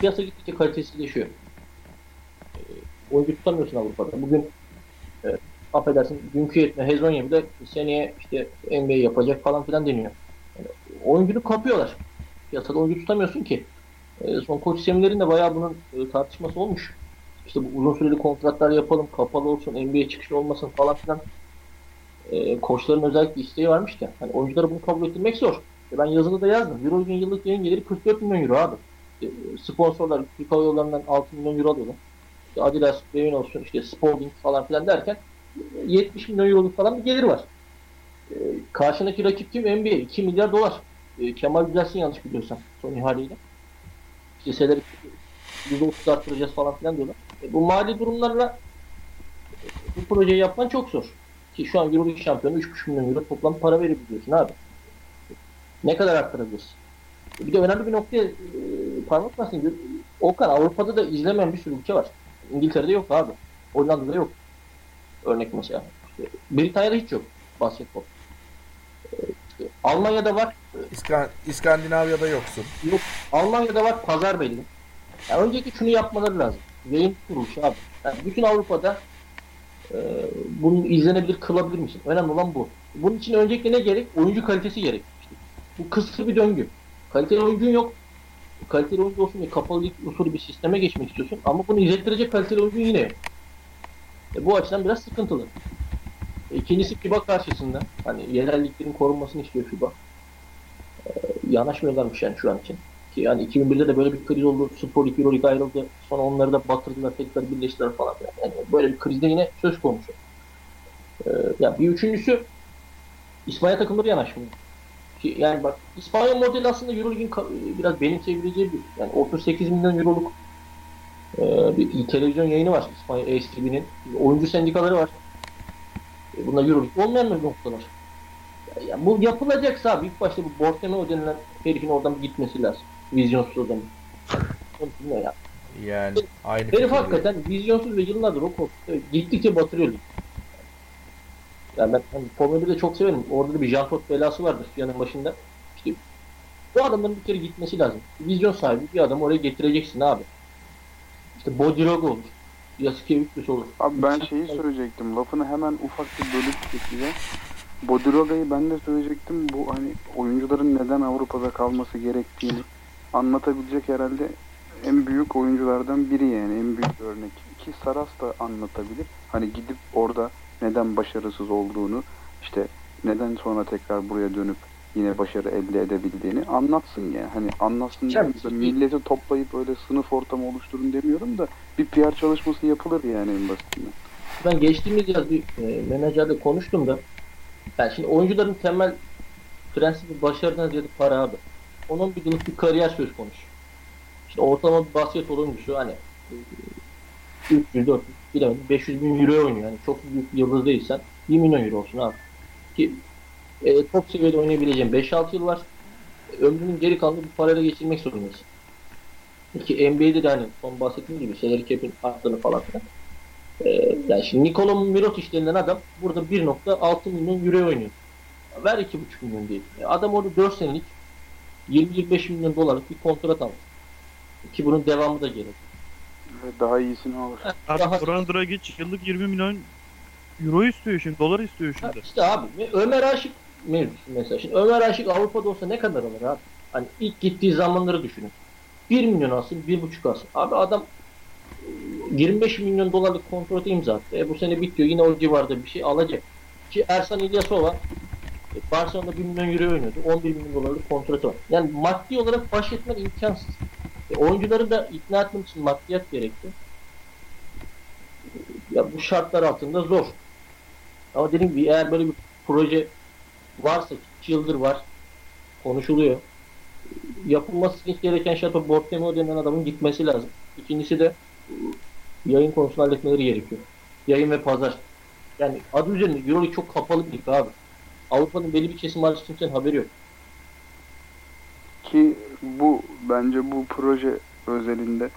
piyasa gittikçe kalitesizleşiyor. Ee, oyuncu tutamıyorsun Avrupa'da. Bugün e, affedersin dünkü yetme Hezonya bile seneye işte NBA yapacak falan filan deniyor. Yani oyuncunu kapıyorlar. Piyasada oyuncu tutamıyorsun ki. E, son koç seminerinde bayağı bunun e, tartışması olmuş. İşte bu uzun süreli kontratlar yapalım, kapalı olsun, NBA çıkışı olmasın falan filan. E, koçların özellikle isteği varmışken. Hani oyunculara bunu kabul ettirmek zor. E, ben yazıda da yazdım. Euroleague'in yıllık yayın geliri 44 milyon euro abi. E, sponsorlar Türk Hava Yolları'ndan 6 milyon euro alıyorlar. İşte Adidas, Beyin olsun, işte Spalding falan filan derken e, 70 milyon euroluk falan bir gelir var. E, karşındaki rakip kim? NBA. 2 milyar dolar. E, Kemal Güzelsin yanlış biliyorsam son ihaleyle. Hisseleri %30 arttıracağız falan filan diyorlar. E, bu mali durumlarla e, bu projeyi yapman çok zor. Ki şu an Euroleague şampiyonu 3,5 milyon euro toplam para verebiliyorsun abi. Ne kadar arttırabilirsin? E, Bir de önemli bir noktaya e, parmak basın. Okan Avrupa'da da izlemeyen bir sürü ülke var. İngiltere'de yok abi. Hollanda'da yok. Örnek mesela. Britanya'da hiç yok basketbol. E, Almanya'da var. İskan- İskandinavya'da yoksun. Yok. Almanya'da var pazar belli. Ya önceki şunu yapmaları lazım. Yayın kuruluşu abi. Yani bütün Avrupa'da e, bunu izlenebilir kılabilir misin? Önemli olan bu. Bunun için öncelikle ne gerek? Oyuncu kalitesi gerek. İşte bu kısır bir döngü. Kaliteli oyuncun yok. Kaliteli oyuncu olsun diye kapalı lig usulü bir sisteme geçmek istiyorsun. Ama bunu izlettirecek kaliteli oyuncun yine yok. E, bu açıdan biraz sıkıntılı. E, İkincisi FIBA karşısında. Hani yerel liglerin korunmasını istiyor FIBA. E, yanaşmıyorlarmış yani şu an için. Yani 2001'de de böyle bir kriz oldu. Spor 2 Euroleague ayrıldı. Sonra onları da batırdılar. Tekrar birleştiler falan. Yani böyle bir krizde yine söz konusu. Ee, ya bir üçüncüsü İspanya takımları yanaşmıyor. Ki yani bak İspanya modeli aslında Euroleague'in biraz benimseyebileceği bir yani 38 milyon euroluk e, bir televizyon yayını var İspanya ESPN'in. Oyuncu sendikaları var. E, bunlar Euroleague olmayan noktalar. Ya, ya bu yapılacaksa abi ilk başta bu Borteme denilen herifin oradan bir gitmesi lazım. Vizyonsuz adamın. Ne ya? Yani aynı Herif hakikaten vizyonsuz ve yıllardır o koltukta gittikçe batırıyor. Yani ben hani Formula 1'i de çok severim. Orada da bir Jean Todt belası vardır yanın başında. İşte bu adamların bir kere gitmesi lazım. Vizyon sahibi bir adam oraya getireceksin abi. İşte Bodiroga olur. Yasikevicius olur. Abi ben şeyi söyleyecektim. Lafını hemen ufak bir bölüp geçeceğim. Bodiroga'yı ben de söyleyecektim. Bu hani oyuncuların neden Avrupa'da kalması gerektiğini anlatabilecek herhalde en büyük oyunculardan biri yani en büyük örnek. Ki Saras da anlatabilir. Hani gidip orada neden başarısız olduğunu işte neden sonra tekrar buraya dönüp yine başarı elde edebildiğini anlatsın ya. Hani anlatsın da milleti toplayıp öyle sınıf ortamı oluşturun demiyorum da bir PR çalışması yapılır yani en basitinden. Ben geçtiğimiz yaz bir e, menajerle konuştum da yani şimdi oyuncuların temel prensibi başarıdan ziyade para abi. Onun bir yıllık bir kariyer söz konusu. İşte ortalama bir basket oyuncusu hani e, 300 400 bilemedim 500 bin euro oynuyor. Yani çok büyük bir yıldız değilsen 1 milyon euro olsun abi. Ki e, top seviyede oynayabileceğin 5-6 yıl var. Ömrünün geri kalanını bu parayla geçirmek zorundasın. Ki NBA'de de hani son bahsettiğim gibi salary cap'in arttığını falan filan. Ee, yani şimdi Nikola Mirotic denilen adam burada 1.6 milyon euro oynuyor. Ver 2.5 milyon değil. E, Adam orada 4 senelik 20-25 milyon dolarlık bir kontrat almış. Ki bunun devamı da gelir. Daha iyisini alır. Abi Daha- Goran Dragic yıllık 20 milyon euro istiyor şimdi. Dolar istiyor Ha, şimdi. İşte abi Ömer Aşık mevzusu mesela. Şimdi Ömer Aşık Avrupa'da olsa ne kadar alır abi? Hani ilk gittiği zamanları düşünün. 1 milyon alsın, 1,5 alsın. Abi adam e, 25 milyon dolarlık kontratı imza attı. E, bu sene bitiyor. Yine o civarda bir şey alacak. Ki Ersan İlyasova e, Barcelona'da 1 milyon euro oynuyordu. 11 milyon dolarlık kontratı var. Yani maddi olarak baş etmen imkansız. E, oyuncuları da ikna etmek için maddiyat gerekti. Ya bu şartlar altında zor. Ama dediğim gibi eğer böyle bir proje varsa, 2 yıldır var, konuşuluyor. Yapılması gereken Şato Bortemo denen adamın gitmesi lazım. İkincisi de e, yayın konusunu halletmeleri gerekiyor. Yayın ve pazar. Yani adı üzerinde Euroleague çok kapalı bir lig abi. Avrupa'nın belli bir kesim hariç kimsenin haberi yok. Ki bu bence bu proje özelinde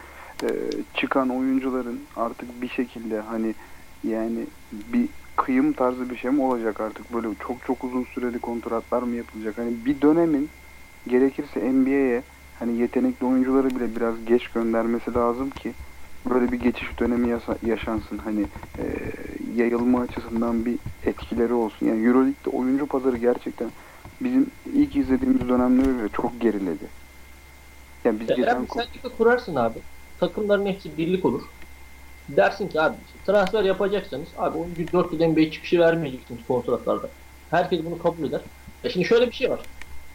e, çıkan oyuncuların artık bir şekilde hani yani bir kıyım tarzı bir şey mi olacak artık böyle çok çok uzun süreli kontratlar mı yapılacak hani bir dönemin gerekirse NBA'ye hani yetenekli oyuncuları bile biraz geç göndermesi lazım ki böyle bir geçiş dönemi yaşansın hani e, yayılma açısından bir etkileri olsun yani Euroleague'de oyuncu pazarı gerçekten bizim ilk izlediğimiz dönemlere göre çok geriledi. Yani biz Ya geçen sendika kurarsın abi. Takımların hepsi birlik olur. Dersin ki abi transfer yapacaksanız abi oyuncu 4 yıl NBA çıkışı vermeyeceksiniz kontratlarda. Herkes bunu kabul eder. E şimdi şöyle bir şey var.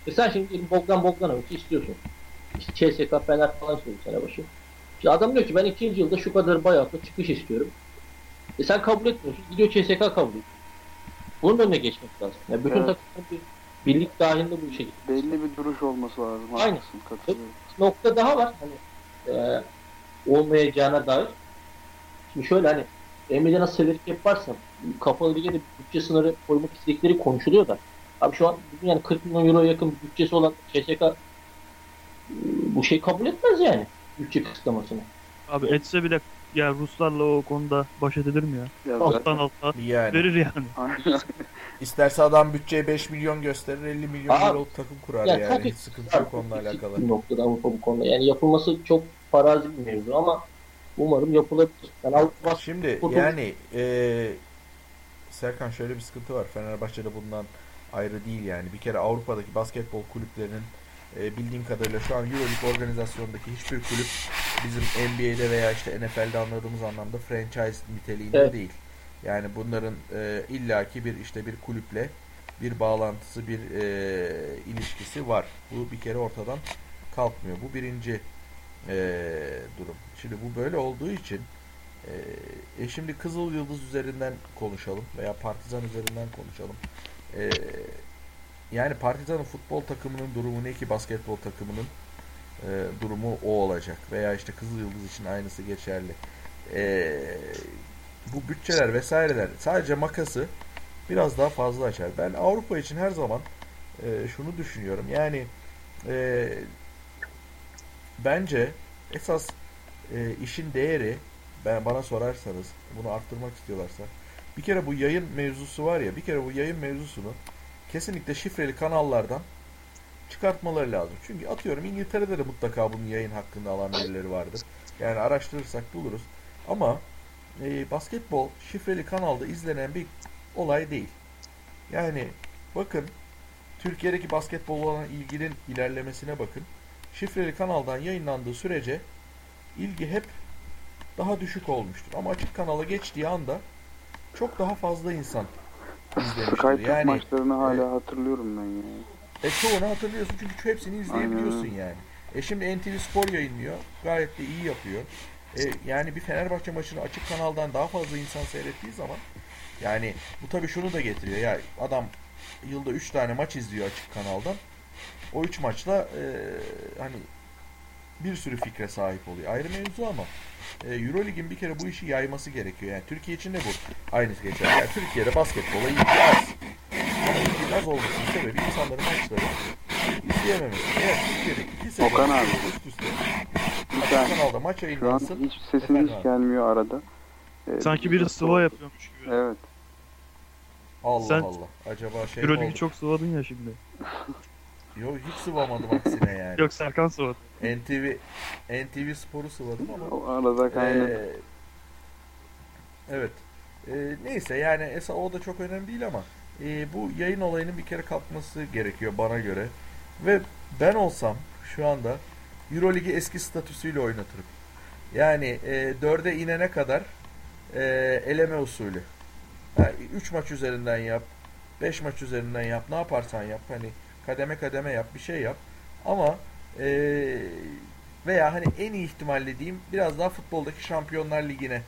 E sen şimdi Bogdan Bogdanovic'i istiyorsun. İşte CSK Fener falan istiyor sene başı. İşte adam diyor ki ben ikinci yılda şu kadar bayakla çıkış istiyorum. E sen kabul etmiyorsun. Gidiyor CSK kabul ediyor. Bunun önüne geçmek lazım. Yani bütün Evet. takımların bir birlik dahilinde bu işe gitmesi belli bir duruş olması lazım. Katılıyorum. nokta daha var. Hani e, olmayacağına dair. Şimdi şöyle hani NBA'de nasıl salary cap varsa kapalı lige de bütçe sınırı koymak istedikleri konuşuluyor da. Abi şu an bugün yani 40 milyon euro yakın bütçesi olan CSK e, bu şey kabul etmez yani. Bütçe kısıtlamasını. Abi etse bile ya Ruslarla o konuda baş edilir mi ya? Ya Alttan alta Yani verir yani. isterse adam bütçeye 5 milyon gösterir 50 milyon Abi, euroluk takım kurar yani yani. çok Hiç sıkıntı yok onunla alakalı. Bir noktada Avrupa bu konuda. Yani yapılması çok farazi bir mevzu ama umarım yapılabilir. Yani Avrupa Şimdi Futbol- yani eee Serkan şöyle bir sıkıntı var. Fenerbahçe'de bundan ayrı değil yani. Bir kere Avrupa'daki basketbol kulüplerinin e, bildiğim kadarıyla şu an Euroleague organizasyonundaki hiçbir kulüp bizim NBA'de veya işte NFL'de anladığımız anlamda franchise niteliğinde Evet. değil. Yani bunların e, illaki bir işte bir kulüple bir bağlantısı, bir e, ilişkisi var. Bu bir kere ortadan kalkmıyor. Bu birinci e, durum. Şimdi bu böyle olduğu için e, e şimdi Kızıl Yıldız üzerinden konuşalım veya Partizan üzerinden konuşalım. E, yani Partizan'ın futbol takımının durumu ne ki basketbol takımının e, durumu o olacak. Veya işte Kızıl Yıldız için aynısı geçerli. E, bu bütçeler vesaireler sadece makası biraz daha fazla açar. Ben Avrupa için her zaman e, şunu düşünüyorum. Yani e, bence esas e, işin değeri ben bana sorarsanız bunu arttırmak istiyorlarsa bir kere bu yayın mevzusu var ya bir kere bu yayın mevzusunu kesinlikle şifreli kanallardan çıkartmaları lazım. Çünkü atıyorum İngiltere'de de mutlaka bunun yayın hakkında alan birileri vardır. Yani araştırırsak buluruz. Ama e, basketbol şifreli kanalda izlenen bir olay değil. Yani bakın Türkiye'deki basketbol olan ilginin ilerlemesine bakın. Şifreli kanaldan yayınlandığı sürece ilgi hep daha düşük olmuştur. Ama açık kanala geçtiği anda çok daha fazla insan. Skype Yani maçlarını hala hatırlıyorum ben ya. E çoğunu hatırlıyorsun çünkü hepsini izleyebiliyorsun Aynen. yani. E şimdi NTV Spor yayınlıyor. Gayet de iyi yapıyor. E, yani bir Fenerbahçe maçını açık kanaldan daha fazla insan seyrettiği zaman yani bu tabii şunu da getiriyor. Ya adam yılda 3 tane maç izliyor açık kanaldan. O 3 maçla e, hani bir sürü fikre sahip oluyor. Ayrı mevzu ama e, Eurolig'in bir kere bu işi yayması gerekiyor. Yani Türkiye için de bu aynısı geçer. Yani Türkiye'de basketbola ilgi az. Ama ilgi az olmasının sebebi insanların maçları izleyememesi. Eğer Türkiye'de iki sezon Okan abi. üst üste Bir açık kanalda maç Şu an yayınlansın. hiç sesiniz Efendim hiç gelmiyor arada. Ee, Sanki biri sıva yapıyormuş gibi. Evet. Allah Sen- Allah. Acaba şey oldu? çok sıvadın ya şimdi. Yok hiç sıvamadım aksine yani. Yok Serkan sıvadı. NTV NTV Spor'u sıvadım ama O arada kaynadı. Ee, evet. Ee, neyse yani esa o da çok önemli değil ama e, bu yayın olayının bir kere kalkması gerekiyor bana göre. Ve ben olsam şu anda Euroligi eski statüsüyle oynatırım. Yani e, 4'e inene kadar e, eleme usulü. 3 maç üzerinden yap, 5 maç üzerinden yap, ne yaparsan yap. Hani kademe kademe yap, bir şey yap. Ama e, veya hani en iyi ihtimalle diyeyim biraz daha futboldaki Şampiyonlar Ligi'ne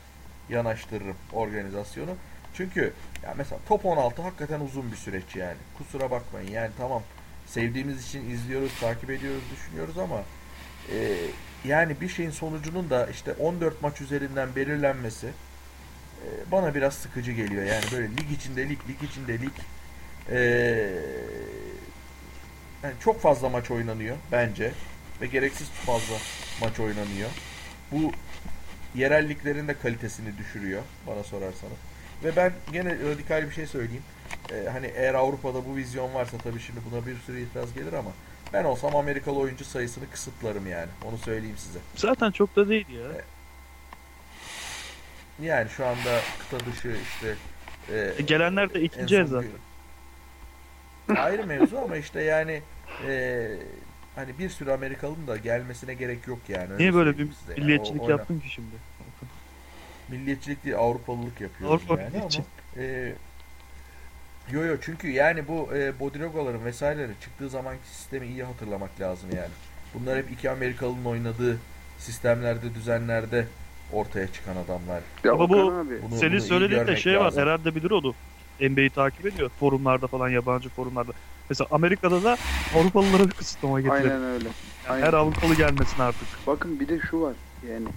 yanaştırırım organizasyonu. Çünkü ya mesela top 16 hakikaten uzun bir süreç yani. Kusura bakmayın. Yani tamam sevdiğimiz için izliyoruz, takip ediyoruz, düşünüyoruz ama e, yani bir şeyin sonucunun da işte 14 maç üzerinden belirlenmesi e, bana biraz sıkıcı geliyor. Yani böyle lig içinde lig, lig içinde lig e, yani çok fazla maç oynanıyor bence ve gereksiz fazla maç oynanıyor. Bu yerelliklerin de kalitesini düşürüyor bana sorarsanız. Ve ben gene radikal bir şey söyleyeyim. Ee, hani eğer Avrupa'da bu vizyon varsa tabii şimdi buna bir sürü itiraz gelir ama ben olsam Amerikalı oyuncu sayısını kısıtlarım yani. Onu söyleyeyim size. Zaten çok da değil ya. Evet. Yani şu anda kıta dışı işte e, E, gelenler de ikinci el zaten. Ayrı mevzu ama işte yani e, hani bir sürü Amerikalı'nın da gelmesine gerek yok yani. öyle Niye böyle bir size yani. milliyetçilik O- oyna- yaptın ki şimdi? Milliyetçilik değil Avrupalılık yapıyoruz Avrupa yani milliyetçi. ama e, yo yo çünkü yani bu e, Bodirogaların vesaireleri çıktığı zamanki sistemi iyi hatırlamak lazım yani. Bunlar hep iki Amerikalı'nın oynadığı sistemlerde, düzenlerde ortaya çıkan adamlar. Ya Ama bu-. Bunu- söylediğin de şey var. lazım. Herhalde bilir onu. NBA'yi takip ediyor. Forumlarda falan yabancı forumlarda. Mesela Amerika'da da Avrupalılara bir kısıtlama getiriyor. Aynen öyle. Aynen. Her Avrupalı gelmesin artık. Bakın bir de şu var yani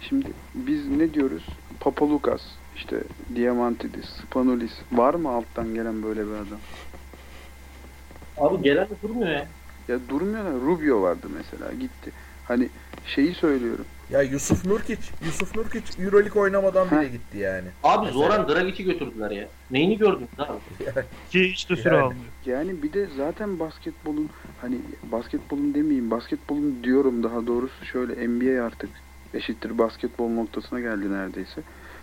şimdi biz ne diyoruz? Papalukas, işte Diamantidis, Spanulis var mı alttan gelen böyle bir adam? Abi gelen de durmuyor ya. Ya durmuyorlar. Rubio vardı mesela gitti. Hani şeyi söylüyorum. Ya Yusuf Nurkic, Yusuf Nurkic Euroleague oynamadan bile gitti yani. Abi Mesela- Zoran Dragic'i götürdüler ya. Neyini gördün abi? Ki hiç de süre Yani. almıyor. Yani bir de zaten basketbolun hani basketbolun demeyeyim basketbolun diyorum daha doğrusu şöyle NBA artık eşittir basketbol noktasına geldi neredeyse.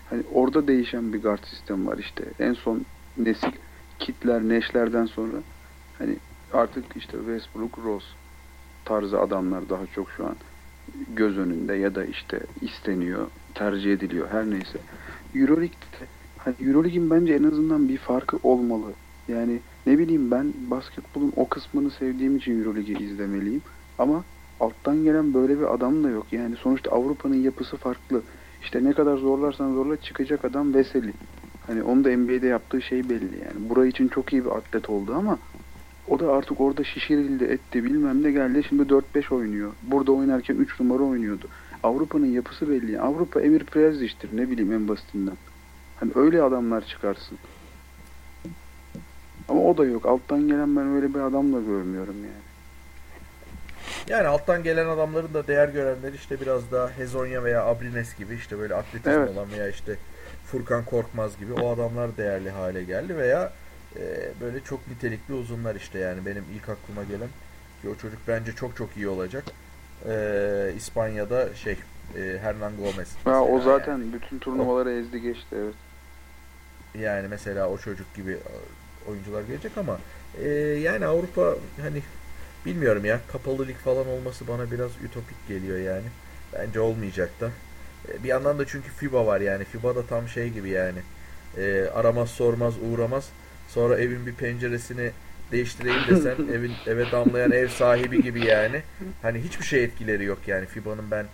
Hani orada değişen bir guard sistemi var işte. En son nesil kitler, neşlerden sonra hani artık işte Westbrook, Rose tarzı adamlar daha çok şu an göz önünde ya da işte isteniyor, tercih ediliyor her neyse. Euroleague'de hani Euroleague'in bence en azından bir farkı olmalı. Yani ne bileyim ben basketbolun o kısmını sevdiğim için Euroligi izlemeliyim. Ama alttan gelen böyle bir adam da yok. Yani sonuçta Avrupa'nın yapısı farklı. İşte ne kadar zorlarsan zorla çıkacak adam Veseli. Hani onun da NBA'de yaptığı şey belli yani. Burayı için çok iyi bir atlet oldu ama o da artık orada şişirildi etti bilmem ne geldi. Şimdi 4-5 oynuyor. Burada oynarken 3 numara oynuyordu. Avrupa'nın yapısı belli. Avrupa Emir Prezic'tir ne bileyim en basitinden. Hani öyle adamlar çıkarsın. Ama o da yok. Alttan gelen ben öyle bir adam da görmüyorum yani. Yani alttan gelen adamların da değer görenleri işte biraz daha Hezonya veya Abrines gibi işte böyle atletizm Evet. olan veya işte Furkan Korkmaz gibi o adamlar değerli hale geldi veya e, böyle çok nitelikli uzunlar işte yani benim ilk aklıma gelen ki o çocuk bence çok çok iyi olacak. E, İspanya'da şey e, Hernan Gomez. Ha, o zaten bütün turnuvaları ezdi geçti evet. Yani mesela o çocuk gibi e, oyuncular gelecek ama e, yani Avrupa hani bilmiyorum ya kapalı lig falan olması bana biraz ütopik geliyor yani. Bence olmayacak da. E, bir yandan da çünkü FIBA var yani. FIBA da tam şey gibi yani. E, aramaz sormaz uğramaz. Sonra evin bir penceresini değiştireyim desen evin eve damlayan ev sahibi gibi yani. Hani hiçbir şey etkileri yok yani FIBA'nın ben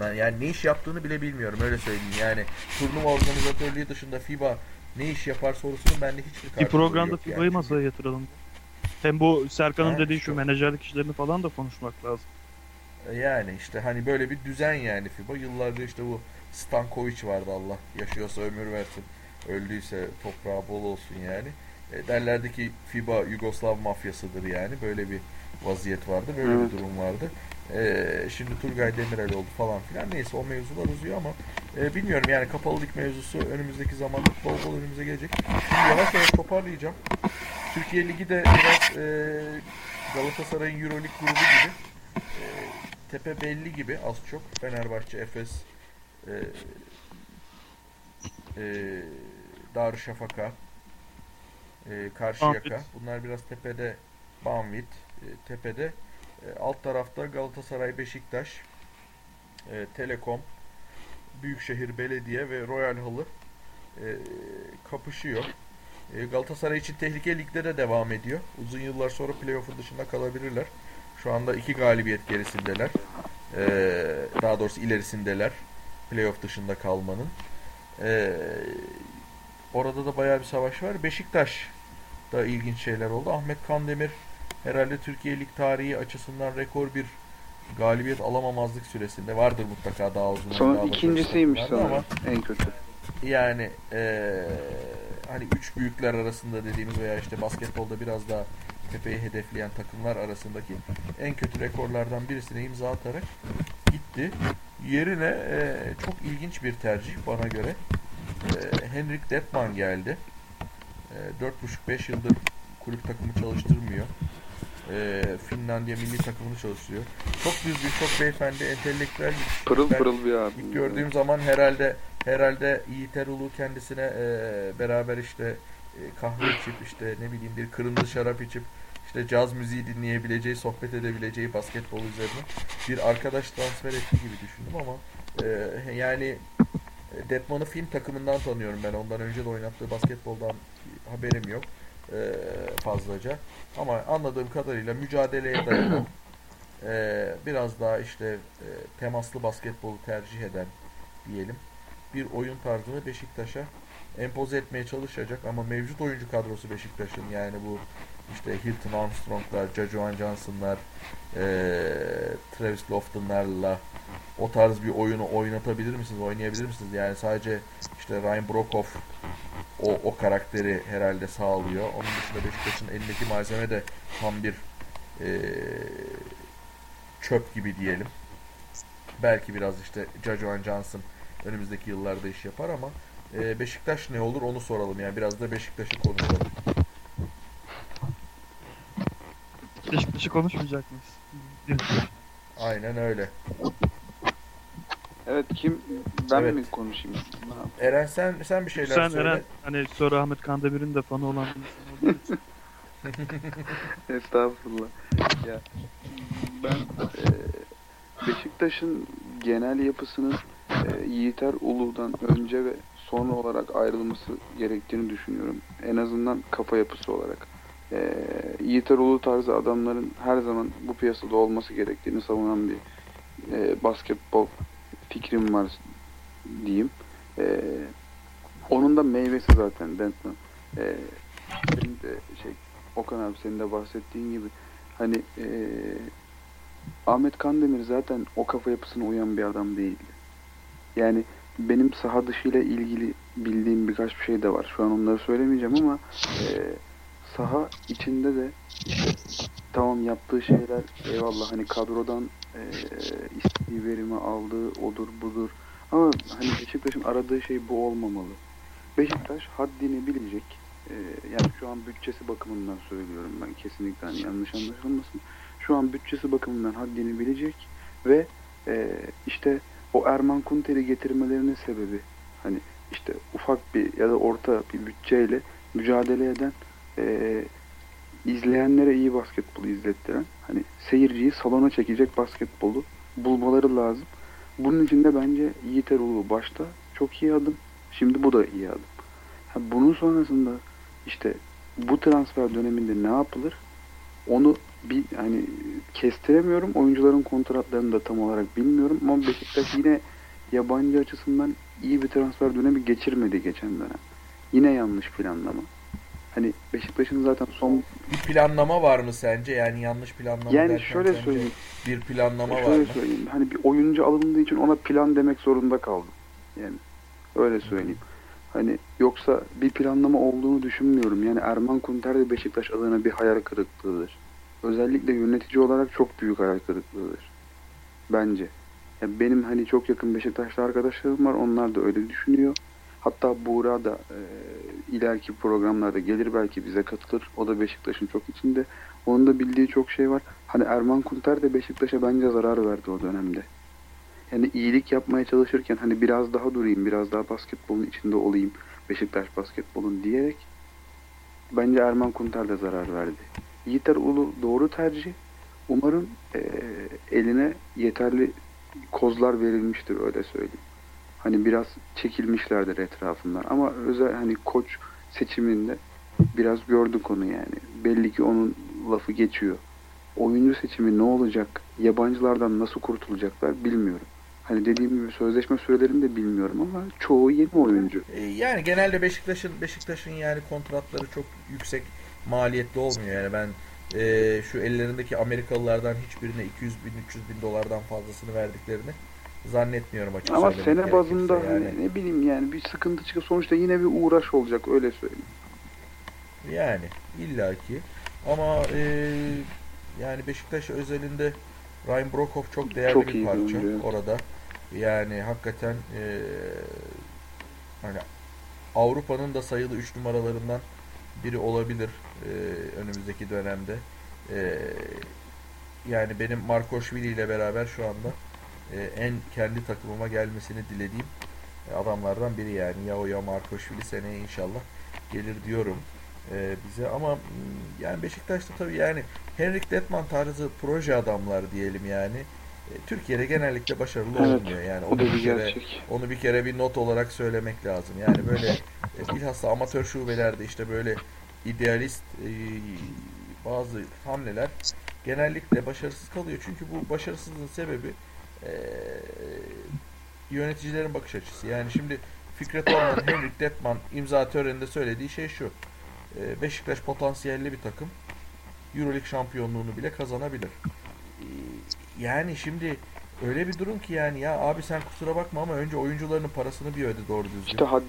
ben yani ne iş yaptığını bile bilmiyorum öyle söyleyeyim. Yani turnuva organizatörlüğü dışında FIBA ne iş yapar sorusunun bende hiçbir Bir programda yok FIBA'yı yani. masaya yatıralım. Hem bu Serkan'ın dediği şu şu- menajerlik işlerini falan da konuşmak lazım. Yani işte hani böyle bir düzen yani FIBA. Yıllardır işte bu Stankovic vardı Allah yaşıyorsa ömür versin. Öldüyse toprağı bol olsun yani. E, derlerdi ki FIBA Yugoslav mafyasıdır yani. Böyle bir vaziyet vardı. Böyle Evet. bir durum vardı. E, şimdi Turgay Demirel oldu falan filan. Neyse o mevzular uzuyor ama e, bilmiyorum yani kapalı lig mevzusu önümüzdeki zamanda bol bol önümüze gelecek. Şimdi yavaş yavaş toparlayacağım. Türkiye Ligi de biraz e, Galatasaray'ın Euroleague grubu gibi e, tepe belli gibi az çok. Fenerbahçe, Efes, e, e, Darüşşafaka, e, Karşıyaka. Banvit. Bunlar biraz tepede Banvit, e, tepede. E, alt tarafta Galatasaray, Beşiktaş, e, Telekom, Büyükşehir Belediye ve Royal Halı e, kapışıyor. E, Galatasaray için tehlike ligde de devam ediyor. Uzun yıllar sonra playoff'un dışında kalabilirler. Şu anda iki galibiyet gerisindeler. Ee, daha doğrusu ilerisindeler. Playoff dışında kalmanın. Ee, orada da bayağı bir savaş var. Beşiktaş da ilginç şeyler oldu. Ahmet Kandemir herhalde Türkiye Lig tarihi açısından rekor bir galibiyet alamamazlık süresinde vardır mutlaka daha uzun. daha Sonra başarılı ikincisiymiş takımlarda ama sanırım en kötü. yani eee, hani üç büyükler arasında dediğimiz veya işte basketbolda biraz daha tepeyi hedefleyen takımlar arasındaki en kötü rekorlardan birisine imza atarak gitti. Yerine eee, çok ilginç bir tercih bana göre. Eee Henrik Detman geldi. Eee 4,5-5 yıldır kulüp takımı çalıştırmıyor. Eee Finlandiya milli takımını çalıştırıyor. Çok düzgün, çok beyefendi, entelektüel Pırıl Ben pırıl bir abi. İlk gördüğüm zaman herhalde herhalde Yiğit Erol'u kendisine e, beraber işte e, kahve içip işte ne bileyim bir kırmızı şarap içip işte caz müziği dinleyebileceği, sohbet edebileceği basketbol üzerine bir arkadaş transfer etti gibi düşündüm ama e, yani e, Detman'ı film takımından tanıyorum ben. Ondan önce de oynattığı basketboldan haberim yok e, fazlaca. Ama anladığım kadarıyla mücadeleye dayalı e, biraz daha işte e, temaslı basketbolu tercih eden diyelim bir oyun tarzını Beşiktaş'a empoze etmeye çalışacak ama mevcut oyuncu kadrosu Beşiktaş'ın yani bu işte Hilton Armstrong'lar, Jajuan Johnson'lar, e, Travis Lofton'larla o tarz bir oyunu oynatabilir misiniz, oynayabilir misiniz? Yani sadece işte Ryan Brokoff o, o karakteri herhalde sağlıyor. Onun dışında Beşiktaş'ın elindeki malzeme de tam bir e, çöp gibi diyelim. Belki biraz işte Jajuan Johnson önümüzdeki yıllarda iş yapar ama e, Beşiktaş ne olur onu soralım yani biraz da Beşiktaş'ı konuşalım. Beşiktaş'ı konuşmayacak mıyız? Aynen öyle. Evet kim? Ben Evet. mi konuşayım? Ne? Eren sen sen bir şeyler Sen söyle. Eren hani Sir Ahmet Kandemir'in de fanı olan bir insan olduğu için. Estağfurullah. Ya ben e, Beşiktaş'ın genel yapısının e, Yiğiter Ulu'dan önce ve sonra olarak ayrılması gerektiğini düşünüyorum. En azından kafa yapısı olarak. E, Yiğiter Ulu tarzı adamların her zaman bu piyasada olması gerektiğini savunan bir e, basketbol fikrim var diyeyim. E, onun da meyvesi zaten Denton. E, benim de şey Okan abi senin de bahsettiğin gibi hani eee, Ahmet Kandemir zaten o kafa yapısına uyan bir adam değildi. Yani benim saha dışıyla ilgili bildiğim birkaç bir şey de var. Şu an onları söylemeyeceğim ama eee, saha içinde de tamam yaptığı şeyler eyvallah hani kadrodan eee istediği verimi aldığı odur budur. Ama hani Beşiktaş'ın aradığı şey bu olmamalı. Beşiktaş haddini bilecek. Ee, yani şu an bütçesi bakımından söylüyorum ben kesinlikle hani yanlış anlaşılmasın. Şu an bütçesi bakımından haddini bilecek ve e, işte o Erman Kunter'i getirmelerinin sebebi hani işte ufak bir ya da orta bir bütçeyle mücadele eden e, izleyenlere iyi basketbolu izlettiren hani seyirciyi salona çekecek basketbolu bulmaları lazım. Bunun için de bence Yiğit Erol'u başta çok iyi adım. Şimdi bu da iyi adım. Ha, bunun sonrasında işte bu transfer döneminde ne yapılır? Onu bir hani kestiremiyorum. Oyuncuların kontratlarını da tam olarak bilmiyorum ama Beşiktaş yine yabancı açısından iyi bir transfer dönemi geçirmedi geçen dönem. Yine yanlış planlama. Hani Beşiktaş'ın zaten son Bir planlama var mı sence? Yani yanlış planlama yani şöyle söyleyeyim. bir planlama var Şöyle mı? söyleyeyim. Hani bir oyuncu alındığı için ona plan demek zorunda kaldım. Yani öyle söyleyeyim. Hani yoksa bir planlama olduğunu düşünmüyorum. Yani Erman Kunter de Beşiktaş adına bir hayal kırıklığıdır. Özellikle yönetici olarak çok büyük hayal kırıklığıdır. Bence. Ya benim hani çok yakın Beşiktaşlı arkadaşlarım var. Onlar da öyle düşünüyor. Hatta Buğra da e, ileriki programlarda gelir belki bize katılır. O da Beşiktaş'ın çok içinde. Onun da bildiği çok şey var. Hani Erman Kunter de Beşiktaş'a bence zarar verdi o dönemde. Yani iyilik yapmaya çalışırken hani biraz daha durayım, biraz daha basketbolun içinde olayım, Beşiktaş basketbolun diyerek bence Erman Kunter de zarar verdi. Yiğiter Ulu doğru tercih. Umarım eee, eline yeterli kozlar verilmiştir öyle söyleyeyim. Hani biraz çekilmişlerdir etrafından ama özel hani koç seçiminde biraz gördük onu yani. Belli ki onun lafı geçiyor. Oyuncu seçimi ne olacak? Yabancılardan nasıl kurtulacaklar bilmiyorum. Hani dediğim gibi sözleşme sürelerini de bilmiyorum ama çoğu yeni oyuncu. E, Yani genelde Beşiktaş'ın Beşiktaş'ın yani kontratları çok yüksek maliyetli olmuyor. Yani ben e, şu ellerindeki Amerikalılardan hiçbirine 200 bin 300 bin dolardan fazlasını verdiklerini zannetmiyorum açıkçası. Ama sene bazında yani. hani ne bileyim yani bir sıkıntı çıkıyor. Sonuçta yine bir uğraş olacak öyle söyleyeyim. Yani illaki ama e, yani Beşiktaş özelinde Ryan Brokoff çok değerli Çok bir parça evet. orada. Yani hakikaten e, hani Avrupa'nın da sayılı 3 numaralarından biri olabilir e, önümüzdeki dönemde. E, yani benim Markoşvili ile beraber şu anda e, en kendi takımıma gelmesini dilediğim adamlardan biri yani. Ya o ya Markoşvili seneye inşallah gelir diyorum e, bize ama yani Beşiktaş'ta tabii yani Henrik Detman tarzı proje adamlar diyelim yani. E, Türkiye'de genellikle başarılı Evet, olmuyor yani. Onu bir bir kere gerçek. onu bir kere bir not olarak söylemek lazım. Yani böyle e, bilhassa amatör şubelerde işte böyle idealist e, bazı hamleler genellikle başarısız kalıyor. Çünkü bu başarısızlığın sebebi e, yöneticilerin bakış açısı. Yani şimdi Fikret Orman, Henrik Detman imza töreninde söylediği şey şu. E, Beşiktaş potansiyelli bir takım. Euroleague şampiyonluğunu bile kazanabilir. E, Yani şimdi öyle bir durum ki yani ya abi sen kusura bakma ama önce oyuncularının parasını bir öde doğru düzgün. İşte had,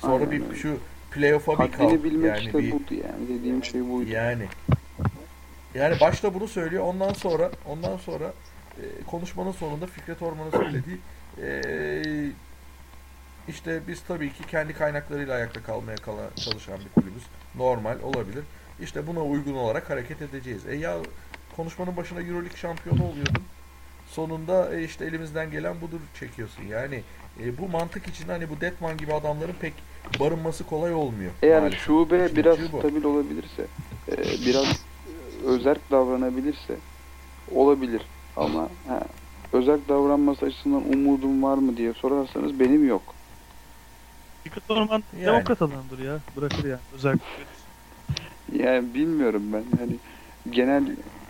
Sonra aynen bir şu playoff'a bir haddini kalk. bilmek Yani işte bir buydu yani. Dediğim şey buydu. yani yani başta bunu söylüyor. Ondan sonra ondan sonra e, konuşmanın sonunda Fikret Orman'ın söylediği e, işte biz tabii ki kendi kaynaklarıyla ayakta kalmaya kala- çalışan bir kulübüz. Normal olabilir. İşte buna uygun olarak hareket edeceğiz. E ya konuşmanın başına Euroleague şampiyonu oluyordun. Sonunda e, işte elimizden gelen budur çekiyorsun. Yani e, bu mantık için hani bu Detman gibi adamların pek barınması kolay olmuyor. Eğer maalesef. şube İşin biraz bu. stabil olabilirse, e, biraz özerk davranabilirse olabilir. Ama ha, özerk davranması açısından umudum var mı diye sorarsanız benim yok. Fikret Orman Yani. demokrat adamdır ya. Bırakır yani. Özellikle. Yani bilmiyorum ben hani genel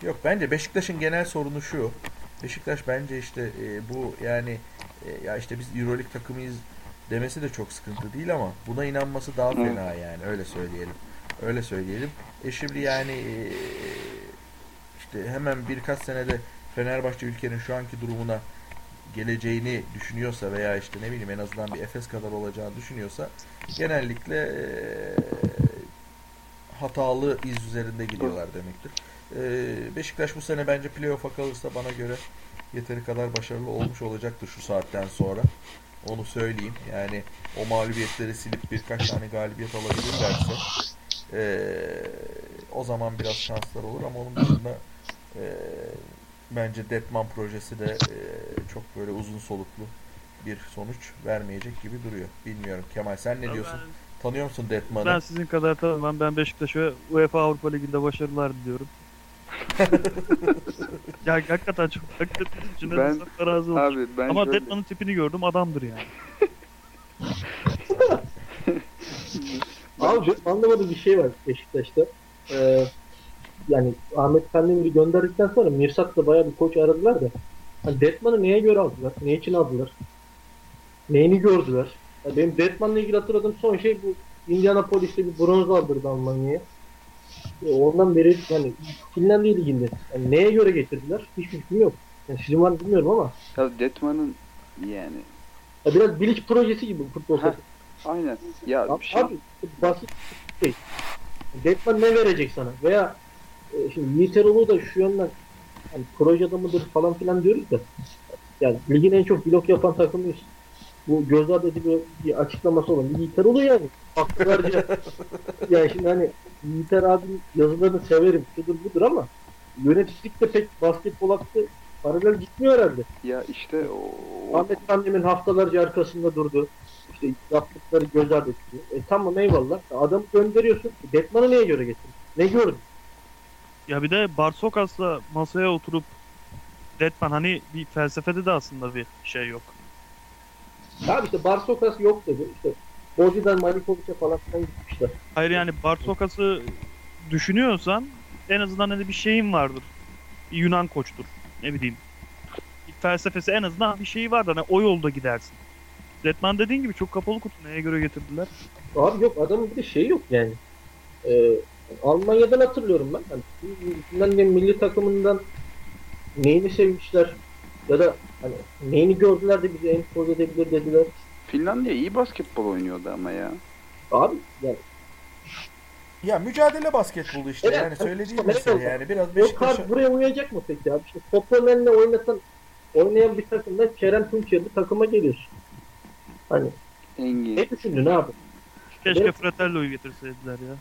Yok bence Beşiktaş'ın genel sorunu şu. Beşiktaş bence işte e, bu yani e, ya işte biz EuroLeague takımıyız demesi de çok sıkıntı değil ama buna inanması daha Evet. fena yani öyle söyleyelim. Öyle söyleyelim. E şimdi yani e, işte hemen birkaç senede Fenerbahçe ülkenin şu anki durumuna geleceğini düşünüyorsa veya işte ne bileyim en azından bir Efes kadar olacağını düşünüyorsa genellikle e, hatalı iz üzerinde gidiyorlar demektir. Ee, Beşiktaş bu sene bence playoff'a kalırsa bana göre yeteri kadar başarılı olmuş olacaktır şu saatten sonra. Onu söyleyeyim. Yani o mağlubiyetleri silip birkaç tane galibiyet alabilirlerse ee, o zaman biraz şanslar olur ama onun dışında ee, bence Detman projesi de ee, çok böyle uzun soluklu bir sonuç vermeyecek gibi duruyor. Bilmiyorum. Kemal sen ne diyorsun? Tanıyor musun Detman'ı? Ben sizin kadar tanımam. Ben Beşiktaş'a UEFA Avrupa Ligi'nde başarılar diliyorum. ya hakikaten çok hakikaten Ben- ben, razı olsun. abi ben Ama şöyle, Detman'ın tipini gördüm adamdır yani. Abi anlamadığım bir şey var Beşiktaş'ta. Ee, yani Ahmet Kandemir'i gönderdikten sonra Mirsak'la bayağı bir koç aradılar da hani Detman'ı neye göre aldılar? Ne için aldılar? Neyini gördüler? Ya benim Detman'la ilgili hatırladığım son şey bu Indianapolis'te bir bronz aldırdı Almanya'ya. E, ondan beri yani Finlandiya liginde. Yani neye göre getirdiler? Hiçbir fikrim yok. Yani sizin var bilmiyorum ama Ya Detman'ın yani ya biraz Bilic projesi gibi futbol Heh, aynen. Ya Abi, şey, abi basit şey. Detman ne verecek sana? Veya e, şimdi Yiğit Erol'u da şu yönden hani proje adamıdır falan filan diyoruz da yani ligin en çok blok yapan takımıyız. Bu göz ardı edici bir açıklaması olan Yiğit Erol'u yani. Haklılarca yani şimdi hani Yiğit Er abinin yazılarını severim şudur budur ama yöneticilikte pek basketbol hakkı paralel gitmiyor herhalde. ya işte o, Ahmet Kandemir haftalarca arkasında durdu. İşte yaptıkları göz ardı etti. E tamam eyvallah. Adamı gönderiyorsun. Detman'ı neye göre getirdin? Ne gördün? Ya bir de Barsokas'la masaya oturup Deadman hani bir felsefede de aslında bir şey yok. Abi işte Barsokas yok dedi. İşte Bozi'den Malikovic'e falan filan gitmişler. Hayır yani Barsokas'ı düşünüyorsan en azından hani bir şeyin vardır. Bir Yunan koçtur. Ne bileyim. Bir felsefesi en azından bir şeyi vardır. Hani o yolda gidersin. Deadman dediğin gibi çok kapalı kutu. Neye göre getirdiler? Abi yok adamın bir de şeyi yok yani. Ee, Almanya'dan hatırlıyorum ben. Hani Finlandiya milli takımından neyini sevmişler ya da hani neyini gördüler de bizi empoze edebilir dediler. Finlandiya iyi basketbol oynuyordu ama ya. Abi yani Ya mücadele basketbolu işte Evet, yani söylediğim mesele evet. yani biraz O Beşiktaş'a kart buraya uyacak mı peki abi? İşte topların eline oynatan oynayan bir takımdan Kerem Tunçer'li takıma geliyorsun. Hani Engin. ne düşündün abi? Keşke Evet. Fratello'yu getirseydiler ya.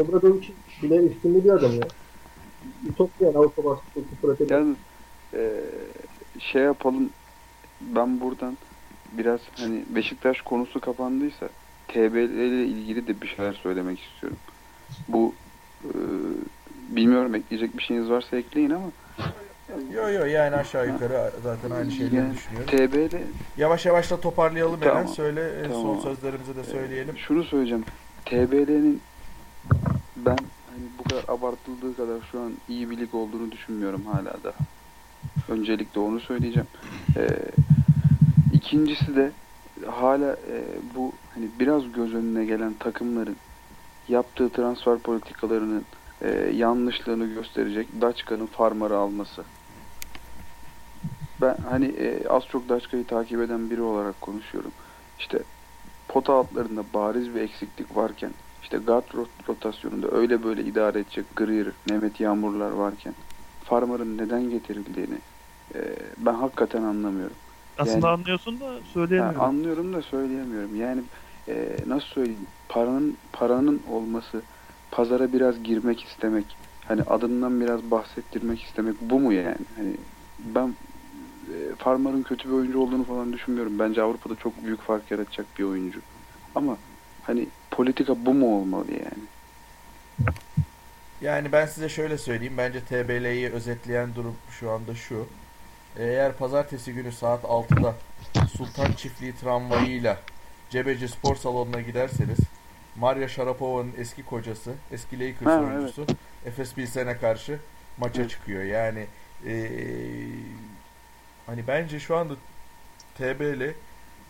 Obradovic bile üstünlü bir adam ya. Ütopya yani Avrupa basketbolu fıratı. Yalnız eee, şey yapalım. Ben buradan biraz hani Beşiktaş konusu kapandıysa TBL ile ilgili de bir şeyler söylemek istiyorum. Bu eee, bilmiyorum ekleyecek bir şeyiniz varsa ekleyin ama Yo yo yani aşağı yukarı zaten aynı şeyleri Yani düşünüyorum. TBL Yavaş yavaş da toparlayalım Tamam. Eren. Söyle e, son Tamam. sözlerimizi de söyleyelim. Şunu söyleyeceğim. TBL'nin ben hani bu kadar abartıldığı kadar şu an iyi bir lig olduğunu düşünmüyorum hala da. Öncelikle onu söyleyeceğim. Ee, ikincisi de hala e, bu hani biraz göz önüne gelen takımların yaptığı transfer politikalarının e, yanlışlığını gösterecek Daçka'nın Farmar'ı alması. Ben hani e, az çok Daçka'yı takip eden biri olarak konuşuyorum. İşte pota altlarında bariz bir eksiklik varken işte guard rot- rotasyonunda öyle böyle idare edecek Greer, Mehmet Yağmurlar varken Farmer'ın neden getirildiğini e, ben hakikaten anlamıyorum. Aslında Yani- anlıyorsun da Ha, söyleyemiyorum. anlıyorum da söyleyemiyorum. Yani e, nasıl söyleyeyim? Paranın paranın olması, pazara biraz girmek istemek, hani adından biraz bahsettirmek istemek bu mu yani? Hani ben Farmer'ın kötü bir oyuncu olduğunu falan düşünmüyorum. Bence Avrupa'da çok büyük fark yaratacak bir oyuncu. Ama hani politika bu mu olmalı yani? Yani ben size şöyle söyleyeyim. Bence TBL'yi özetleyen durum şu anda şu. Eğer pazartesi günü saat 6'da Sultan Çiftliği tramvayıyla Cebeci Spor Salonu'na giderseniz Maria Sharapova'nın eski kocası, eski Lakers Ha, oyuncusu Efes Pilsen'e karşı maça Evet. çıkıyor. Yani eee, hani bence şu anda TBL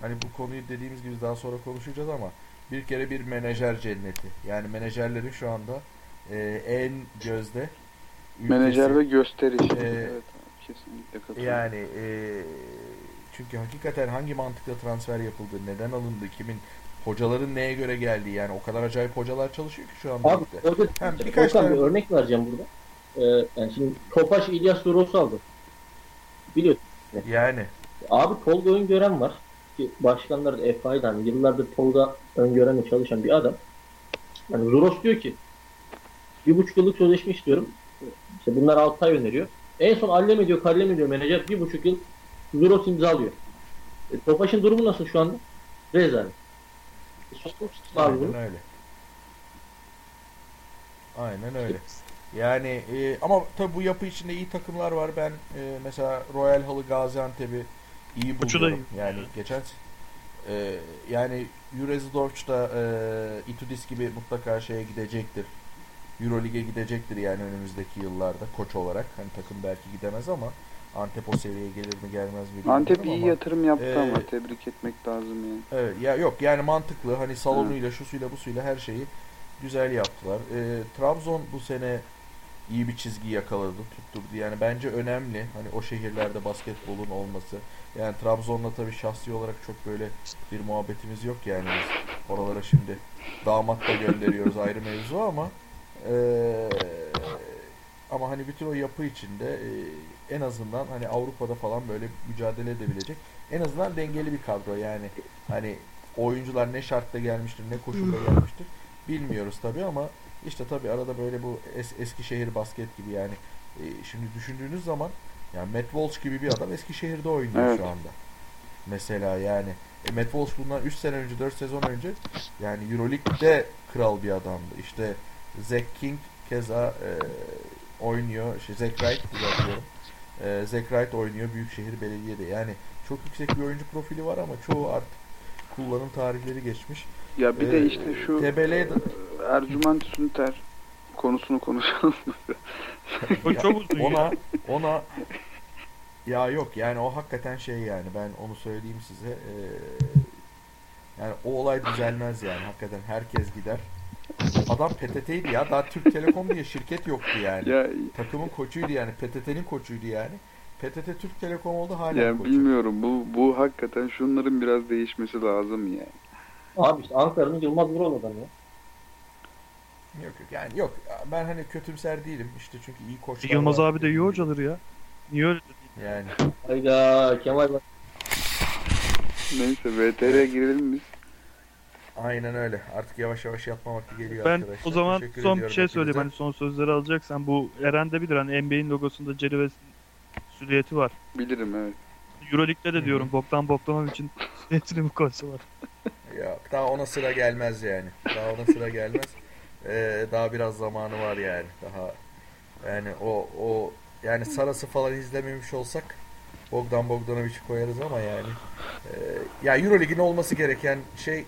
hani bu konuyu dediğimiz gibi daha sonra konuşacağız ama bir kere bir menajer cenneti. Yani menajerlerin şu anda eee, en gözde ülkesi. Menajer ve gösteriş. Ee, evet, kesinlikle katılıyorum. Yani eee, çünkü hakikaten hangi mantıkla transfer yapıldı, neden alındı, kimin hocaların neye göre geldiği yani o kadar acayip hocalar çalışıyor ki şu anda. Abi ligde. orada Hem birkaç tane- bir örnek vereceğim burada. Ee, yani şimdi Topaş İlyas Duros aldı. Biliyorsun. Yani Abi Tolga Öngören var. Ki başkanlar da FA'dan yıllardır Tolga Öngören'le çalışan bir adam. Yani Zuros diyor ki bir buçuk yıllık sözleşme istiyorum. İşte bunlar 6 ay öneriyor. En son Allem ediyor, Kallem ediyor menajer. Bir buçuk yıl Zuros imzalıyor. E, Topaş'ın durumu nasıl şu anda? Rezalet. Bunu. aynen öyle. Aynen öyle. Yani e, ama tabi bu yapı içinde iyi takımlar var. Ben e, mesela Royal Halı Gaziantep'i iyi buluyorum. Yani geçen e, yani Jurez Dorch da e, Itudis gibi mutlaka şeye gidecektir. Euroleague'e gidecektir yani önümüzdeki yıllarda koç olarak. Hani takım belki gidemez ama Antep o seviyeye gelir mi gelmez mi bilmiyorum Antep iyi ama- yatırım yaptı Ee, ama tebrik etmek lazım yani. Evet, ya yok yani mantıklı hani salonuyla şu suyla bu suyla her şeyi güzel yaptılar. Ee, Trabzon bu sene iyi bir çizgi yakaladı, tutturdu. Yani bence önemli hani o şehirlerde basketbolun olması. Yani Trabzon'la tabii şahsi olarak çok böyle bir muhabbetimiz yok yani biz oralara şimdi damat da gönderiyoruz ayrı mevzu ama eee, ama hani bütün o yapı içinde eee, en azından hani Avrupa'da falan böyle mücadele edebilecek en azından dengeli bir kadro yani hani oyuncular ne şartta gelmiştir ne koşulda gelmiştir bilmiyoruz tabii ama işte tabii arada böyle bu es, Eskişehir basket gibi yani e, şimdi düşündüğünüz zaman yani Matt Walsh gibi bir adam Eskişehir'de oynuyor Evet. şu anda. Mesela yani e, Matt Walsh bundan 3 sene önce 4 sezon önce yani Euroleague'de kral bir adamdı. İşte Zach King keza e, oynuyor. Şey, Zach Wright düzeltiyorum. E, Zach Wright oynuyor Büyükşehir Belediye'de. Yani çok yüksek bir oyuncu profili var ama çoğu artık kullanım tarihleri geçmiş. Ya bir Ee, de işte şu de- Ercüment Sünter konusunu konuşalım. O Ya, çok uzun ya. ona ona ya yok yani o hakikaten şey yani ben onu söyleyeyim size Ee, yani o olay düzelmez yani hakikaten herkes gider adam PTT'ydi ya daha Türk Telekom diye şirket yoktu yani ya takımın koçuydu yani PTT'nin koçuydu yani PTT Türk Telekom oldu hala ya koçu. bilmiyorum bu bu hakikaten şunların biraz değişmesi lazım yani. Abi işte Ankara'nın Yılmaz Vural adamı ya. Yok yok yani yok ben hani kötümser değilim işte çünkü iyi koçlar Yılmaz var. abi de iyi hocadır ya. Niye öyle yani Hayda Kemal bak. Neyse VTR'ye girelim biz. aynen öyle artık yavaş yavaş yapma vakti geliyor Ben arkadaşlar o zaman Teşekkür son bir ediyorum şey söyleyeyim. Hani son sözleri alacaksan bu Eren de bilir hani NBA'in logosunda Jerry West'in silüeti var. Bilirim evet. Euroleague'de de diyorum Bogdan Bogdanovic'in silüetini mi koysalar? Ya daha ona sıra gelmez yani. Daha ona sıra gelmez. Ee, daha biraz zamanı var yani. Daha yani o o yani Saras'ı falan izlememiş olsak Bogdan Bogdanovic'i koyarız ama yani e, ya Euroleague'in olması gereken şey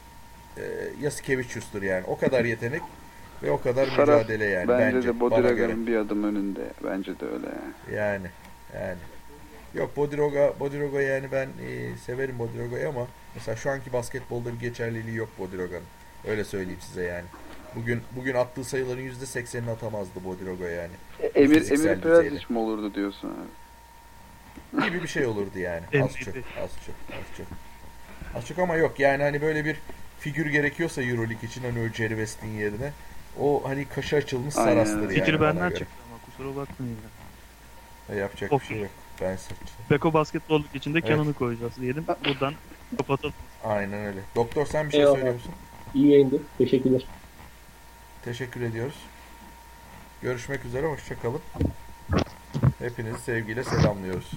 e, Yasikevicius'tur yani. O kadar yetenek ve o kadar Saras mücadele yani bence, bence, de. Bodiraga'nın bir adım önünde. Bence de öyle yani. Yani yani. Yok Bodiroga Bodiroga yani ben e, severim Bodiroga'yı ama mesela şu anki basketbolda bir geçerliliği yok Bodiroga'nın. Öyle söyleyeyim size yani. Bugün bugün attığı sayıların %80'ini atamazdı Bodiroga yani. E, Emir Fiziksel Emir. Perazic mi olurdu diyorsun abi? Gibi bir şey olurdu yani. Az çok, az çok, az çok. Az çok ama yok yani hani böyle bir figür gerekiyorsa Euroleague için hani o Jerry West'in yerine o hani kaşı açılmış Aynen. sarastır yani. Fikir benden çıktı ama kusura bakmayın. ya. E, Yapacak Of. bir şey yok. Ben seçtim. Beko basketbolluk içinde Evet. Kenan'ı koyacağız diyelim. Buradan kapatalım. Aynen öyle. Doktor sen bir şey Eyvallah. söylüyor musun? İyi yayındı. Teşekkürler. Teşekkür ediyoruz. Görüşmek üzere, hoşça kalın. Hepinizi sevgiyle selamlıyoruz.